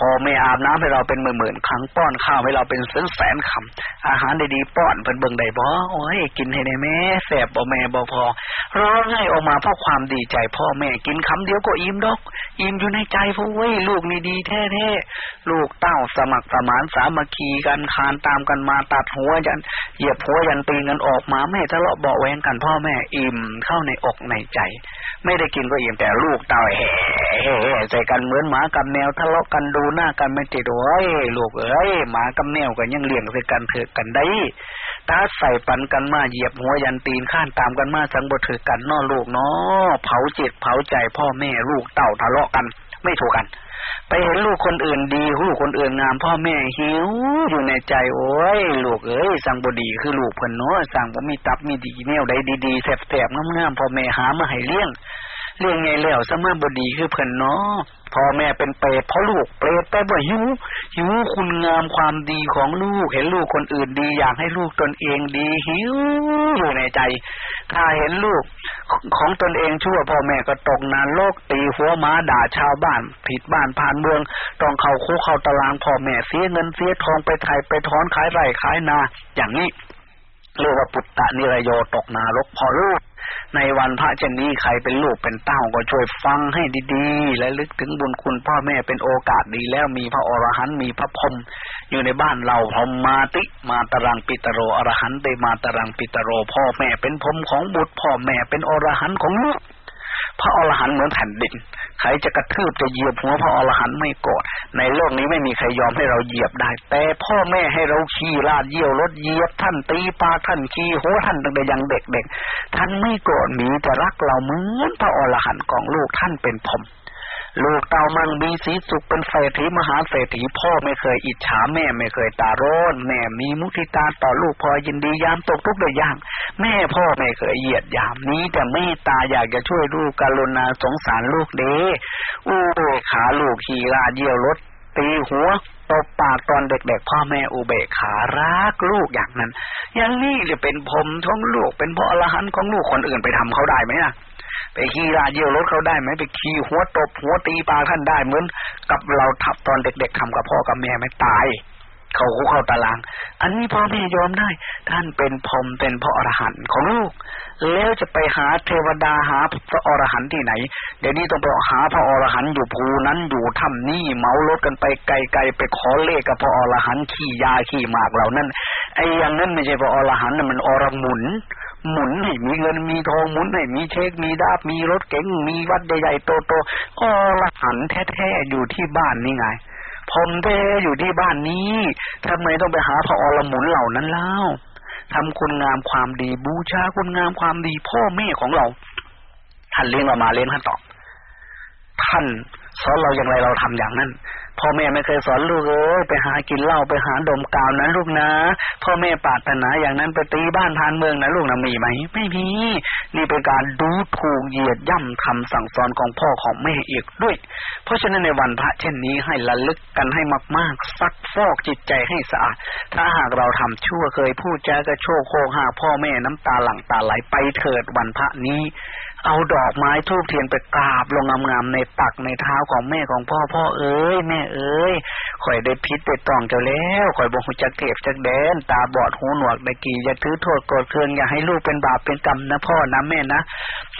พ่อแม่อาบน้ำให้เราเป็นหมื่นๆครั้งป้อนข้าวให้เราเป็นแสนแสนคำอาหารดีๆป้อนเพิ่นเบิ่งได้บ่โอ้ยกินให้ได้แม่แสบบ่แม่บ่พอร้องไห้ออกมาเพราะความดีใจ พ่อแม่กินคำเดียวก็อิ่มดอก อิ่มอยู่ในใจพวกเว้ยลูกนี่ดีแท้ๆลูกเต้าสมัครสมานสามัคคีกันคานตามกันมาตัดหัวยันเหยียบหัวยันตีกันออกมาไม่ทะเลาะเบาแวงกันพ่อแม่อิ่มเข้าในอกในใจ ไม่ได้กินก็อิ่มแต่ลูกเต้าแห่แห่ใจกันเหมือนหมากับแมวทะเลาะกันดูหน้ากันไม่ติดโอ้ยลูกเอ้ยหมากับแมวกันยังเลี้ยงใส่กันเถือกันได้ตาใส่ปันกันมาเหยียบหัวยันตีนข้านตามกันมาสังบถือกันนอลูกเนาะเผาจิตเผาใจพ่อแม่ลูกเต่าทะเลาะกัน ไม่ถูกกัน ไปเห็นลูกคนอื่นดีลูกคนอื่นงาม พ่อแม่หิวอยู่ในใจโอ้ยลูกเอ้ยสั่งบดีคือลูกเพิ่นเนาะสั่งบ่มีตับมีดีแนวใดดีๆแซ่บๆงามๆพ่อแม่หามาให้เลี้ยง เลี้ยงไงแล้วสมาบดีคือเพิ่นเนาะพ่อแม่เป็นเปรตเพราะลูกเปรตแต่บ่หิวหิวคุณงามความดีของลูก เห็นลูกคนอื่นดี อยากให้ลูกตนเองดีหิวอยู่ในใจ ถ้าเห็นลูกของตนเองชั่วพ่อแม่ก็ตกนานโลกตีหัวม้าด่าชาวบ้าน ผิดบ้านผ่านเมือง ต้องเข้าคุกเข้าตารางพ่อแม่เสียเงินเสียทองไปไทยไปถอนขายไร่ขายนา อย่างนี้ เรียกว่าปุตตะนิรโยตกนารกพอรูป ในวันพระเช่นนี้ใครเป็นลูกเป็นเต้าก็ช่วยฟังให้ดีๆ และลึกถึงบุญคุณพ่อแม่เป็นโอกาสดีแล้วมีพระอรหันต์มีพระพรหมอยู่ในบ้านเราพรหมมาติมาตรังปิตโรอรหันต์ได้มาตรังปิตโร พ่อแม่เป็นพรหมของบุตรพ่อแม่เป็นอรหันต์ของลูก พระอรหันต์เหมือนแผ่นดินใครจะกระทืบจะเหยียบหัวพระอรหันต์ไม่โกรธในโลกนี้ไม่มีใครยอมให้เราเหยียบได้ แต่พ่อแม่ให้เราขี่ลาดเยี่ยวรถเหยียบท่านตีปาท่านขี่หัวท่านตั้งแต่ยังเด็กๆท่านไม่โกรธมีแต่รักเราเหมือนพระอรหันต์ของลูกท่านเป็นผม ลูกเต่ามังมีสีสุขเป็นเศรษฐีมหาเศรษฐีพ่อไม่เคยอิจฉาแม่ไม่เคยตาร้อนแม่มีมุทิตาต่อลูกพอยินดียามตกทุกข์ได้ยากแม่พ่อไม่เคยเหยียดยามนี้ แต่เมตตาอยากจะช่วยลูกกรุณาสงสารลูกเด้อู้ขาลูกขี่ราเยี่ยวรถตีหัวตบปากตอนเด็กๆพ่อแม่อุเบกขารักลูกอย่างนั้น อย่างนี้จะเป็นผมท้องลูกเป็นพ่ออรหันต์ของลูกคนอื่นไปทำเขาได้ไหมล่ะ ไปขี่ราเยี่ยวรถเขาได้ไหมไปขี่หัวตบหัวตีปลาท่านได้เหมือนกับเราทับตอนเด็ก ๆทำกับพ่อกับแม่ไม่ตายเขาคุกเข้าตาราง อันนี้พ่อแม่ยอมได้ ท่านเป็นพรมเป็นพระอรหันต์ของลูก แล้วจะไปหาเทวดาหาพระอรหันต์ที่ไหน เดี๋ยวนี้ต้องไปหาพระอรหันต์อยู่ภูนั้นอยู่ถ้ำนี้เมารถกันไปไกลๆไปขอเลขกับพระอรหันต์ขี่ยาขี่หมากเหล่านั้นไอ้อย่างนั้นไม่ใช่พระอรหันต์มันอรหมุน หมุนให้มีเงินมีทองหมุนให้มีเช็คมีดาบมีรถเก๋งมีวัดใหญ่ๆโตๆอรหันแท้ๆอยู่ที่บ้านนี่ไงผมแท้อยู่ที่บ้านนี้ทำไมต้องไปหาพระอรหมุนเหล่านั้นเล่าทำคุณงามความดีบูชาคุณงามความดีพ่อแม่ของเรา ท่านเลี้ยงเรามาเลี้ยงท่านตอบท่านสอนเราอย่างไรเราทำอย่างนั้น พ่อแม่ไม่เคยสอนลูกเอ้ยไปหากินเหล้าไปหาดมกาวนะลูกนะ พ่อแม่ปารถนาอย่างนั้นไปตีบ้านทานเมืองนะลูกนะมีไหมไม่มีนี่เป็นการดูถูกเหยียดย่ำคำสั่งสอนของพ่อของแม่อีกด้วย เพราะฉะนั้นในวันพระเช่นนี้ให้ระลึกกันให้มากๆ ซักฟอกจิตใจให้สะอาดถ้าหากเราทำชั่วเคยพูดจากระโชกโคหาพ่อแม่น้ำตาหลั่งตาไหลไปเถิดวันพระนี้ เอาดอกไม้ทูบเทียนไปกราบลงงามๆในตักในเท้าของแม่ของพ่อพ่อเอ้ยแม่เอ้ยข่อยได้พิษได้ตองเจ้าแล้วข่อยบ่ฮู้จักเก็บจักแดน ตาบอดหูหนวกได้กี่อย่าถือโทษโกรธเคืองอย่าให้ลูกเป็นบาปเป็นกรรมนะพ่อนะแม่นะ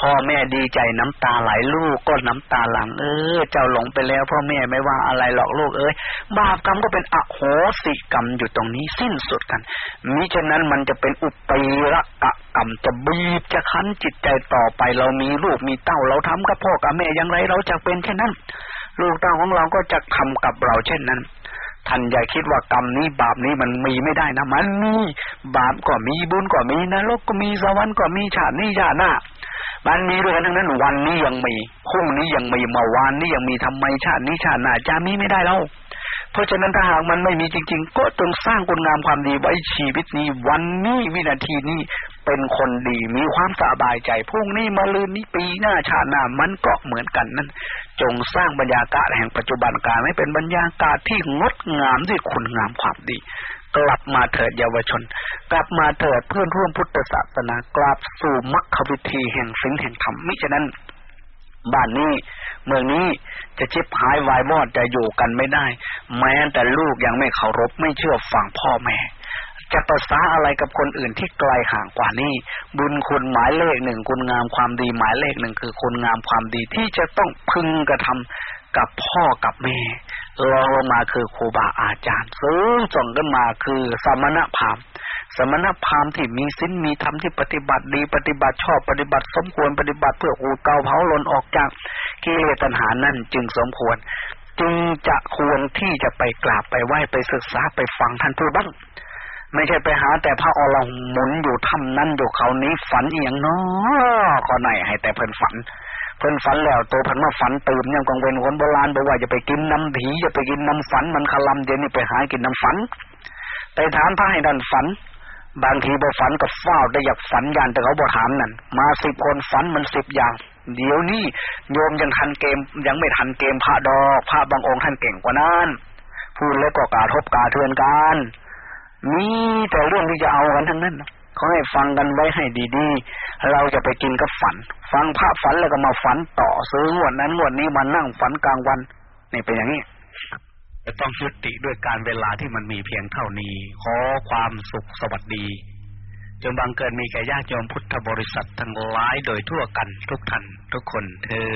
พ่อแม่ดีใจน้ำตาไหลลูกก็น้ำตาหลังเออเจ้าหลงไปแล้วพ่อแม่ไม่ว่าอะไรหรอกลูกเอ้ยบาปกรรมก็เป็นอโหสิกรรมอยู่ตรงนี้สิ้นสุดกันมิฉะนั้นมันจะเป็นอุประกะกรรมจะบีบจะคั้นจิตใจต่อไปเรามีลูกมีเต้าเราทำกับพ่อกับแม่อย่างไรเราจะเป็นเช่นนั้น ลูกเต้าของเราก็จะทำกับเราเช่นนั้นท่านอย่าคิดว่ากรรมนี้บาปนี้มันมีไม่ได้นะมันมีบาปก็มีบุญก็มีนรกก็มีสวรรค์ก็มีชาตินี้ชาติหน้ามันมีด้วยกันทั้งนั้น วันนี้ยังมีพรุ่งนี้ยังมีเมื่อวานนี้ยังมีทำไมชาตินี้ชาติหน้าจะมีไม่ได้แล้ว เพราะฉะนั้นถ้าหากมันไม่มีจริง ๆ ก็ต้องสร้างคุณงามความดีไว้ชีวิตนี้ วันนี้วินาทีนี้ เป็นคนดีมีความสบายใจพรุ่งนี้มาลืนนี้ปีหน้าชาติหน้ามันก็เหมือนกันนั้น จงสร้างบรรยากาศแห่งปัจจุบันการให้เป็นบรรยากาศที่งดงามด้วยคุณงามความดี กลับมาเถิดเยาวชน กลับมาเถิดเพื่อนร่วมพุทธศาสนากลับสู่มรรควิธีแห่งสิ่งแห่งธรรมมิฉะนั้นบ้านนี้เมืองนี้จะชิบหายวายมอดจะอยู่กันไม่ได้ แม้แต่ลูกยังไม่เคารพไม่เชื่อฟังพ่อแม่ จะประสาอะไรกับคนอื่นที่ไกลห่างกว่านี้ บุญคุณหมายเลขหนึ่งคุณงามความดีหมายเลขหนึ่งคือคุณงามความดีที่จะต้องพึงกระทำกับพ่อกับแม่รองลงมาคือครูบาอาจารย์ซึ่งส่งขึ้นมาคือสมณพราหมณ์สมณพราหมณ์ที่มีศีลมีธรรมที่ปฏิบัติดีปฏิบัติชอบปฏิบัติสมควรปฏิบัติเพื่ออูเกาเผาลนออกจากกิเลสตัณหานั่นจึงสมควร จึงจะควรที่จะไปกราบไปไหว้ไปศึกษาไปฟังท่านพูดบ้าง ไม่ใช่ไปหาแต่พระอรหันต์หมุนอยู่ถ้ำนั้นอยู่เขานี้ฝันเอียงเนาะก็ไหนให้แต่เพิ่นฝัน เพิ่นฝันแล้วตัวเพิ่นมาฝันตื่นยังกังเวนคนโบราณบอกว่าจะไปกินน้ำผีจะไปกินน้ำฝันมันคลำเดี๋ยวนี้ไปหากินน้ำฝันไปถามพระให้ดันฝัน บางทีบ่ฝันกับฟ้าได้อยากฝันยันแต่เขาบ่ถามนั่นมาสิบคนฝันมันสิบอย่างเดี๋ยวนี้โยมยังทันเกมยังไม่ทันเกมพระดอกพระบางองค์ท่านเก่งกว่านั้นพูดแล้วก็กาทบกาเทือนกัน มีแต่เรื่องที่จะเอากันทั้งนั้นเขาให้ฟังกันไว้ให้ดีๆ เราจะไปกินกับฝัน ฟังพระฝันแล้วก็มาฝันต่อซื้องวดนั้นงวดนี้มานั่งฝันกลางวันนี่เป็นอย่างนี้จะต้องยุติด้วยการเวลาที่มันมีเพียงเท่านี้ ขอความสุขสวัสดี จงบังเกิดมีแก่ญาติโยมพุทธบริษัททั้งหลายโดยทั่วกันทุกท่านทุกคนเธอ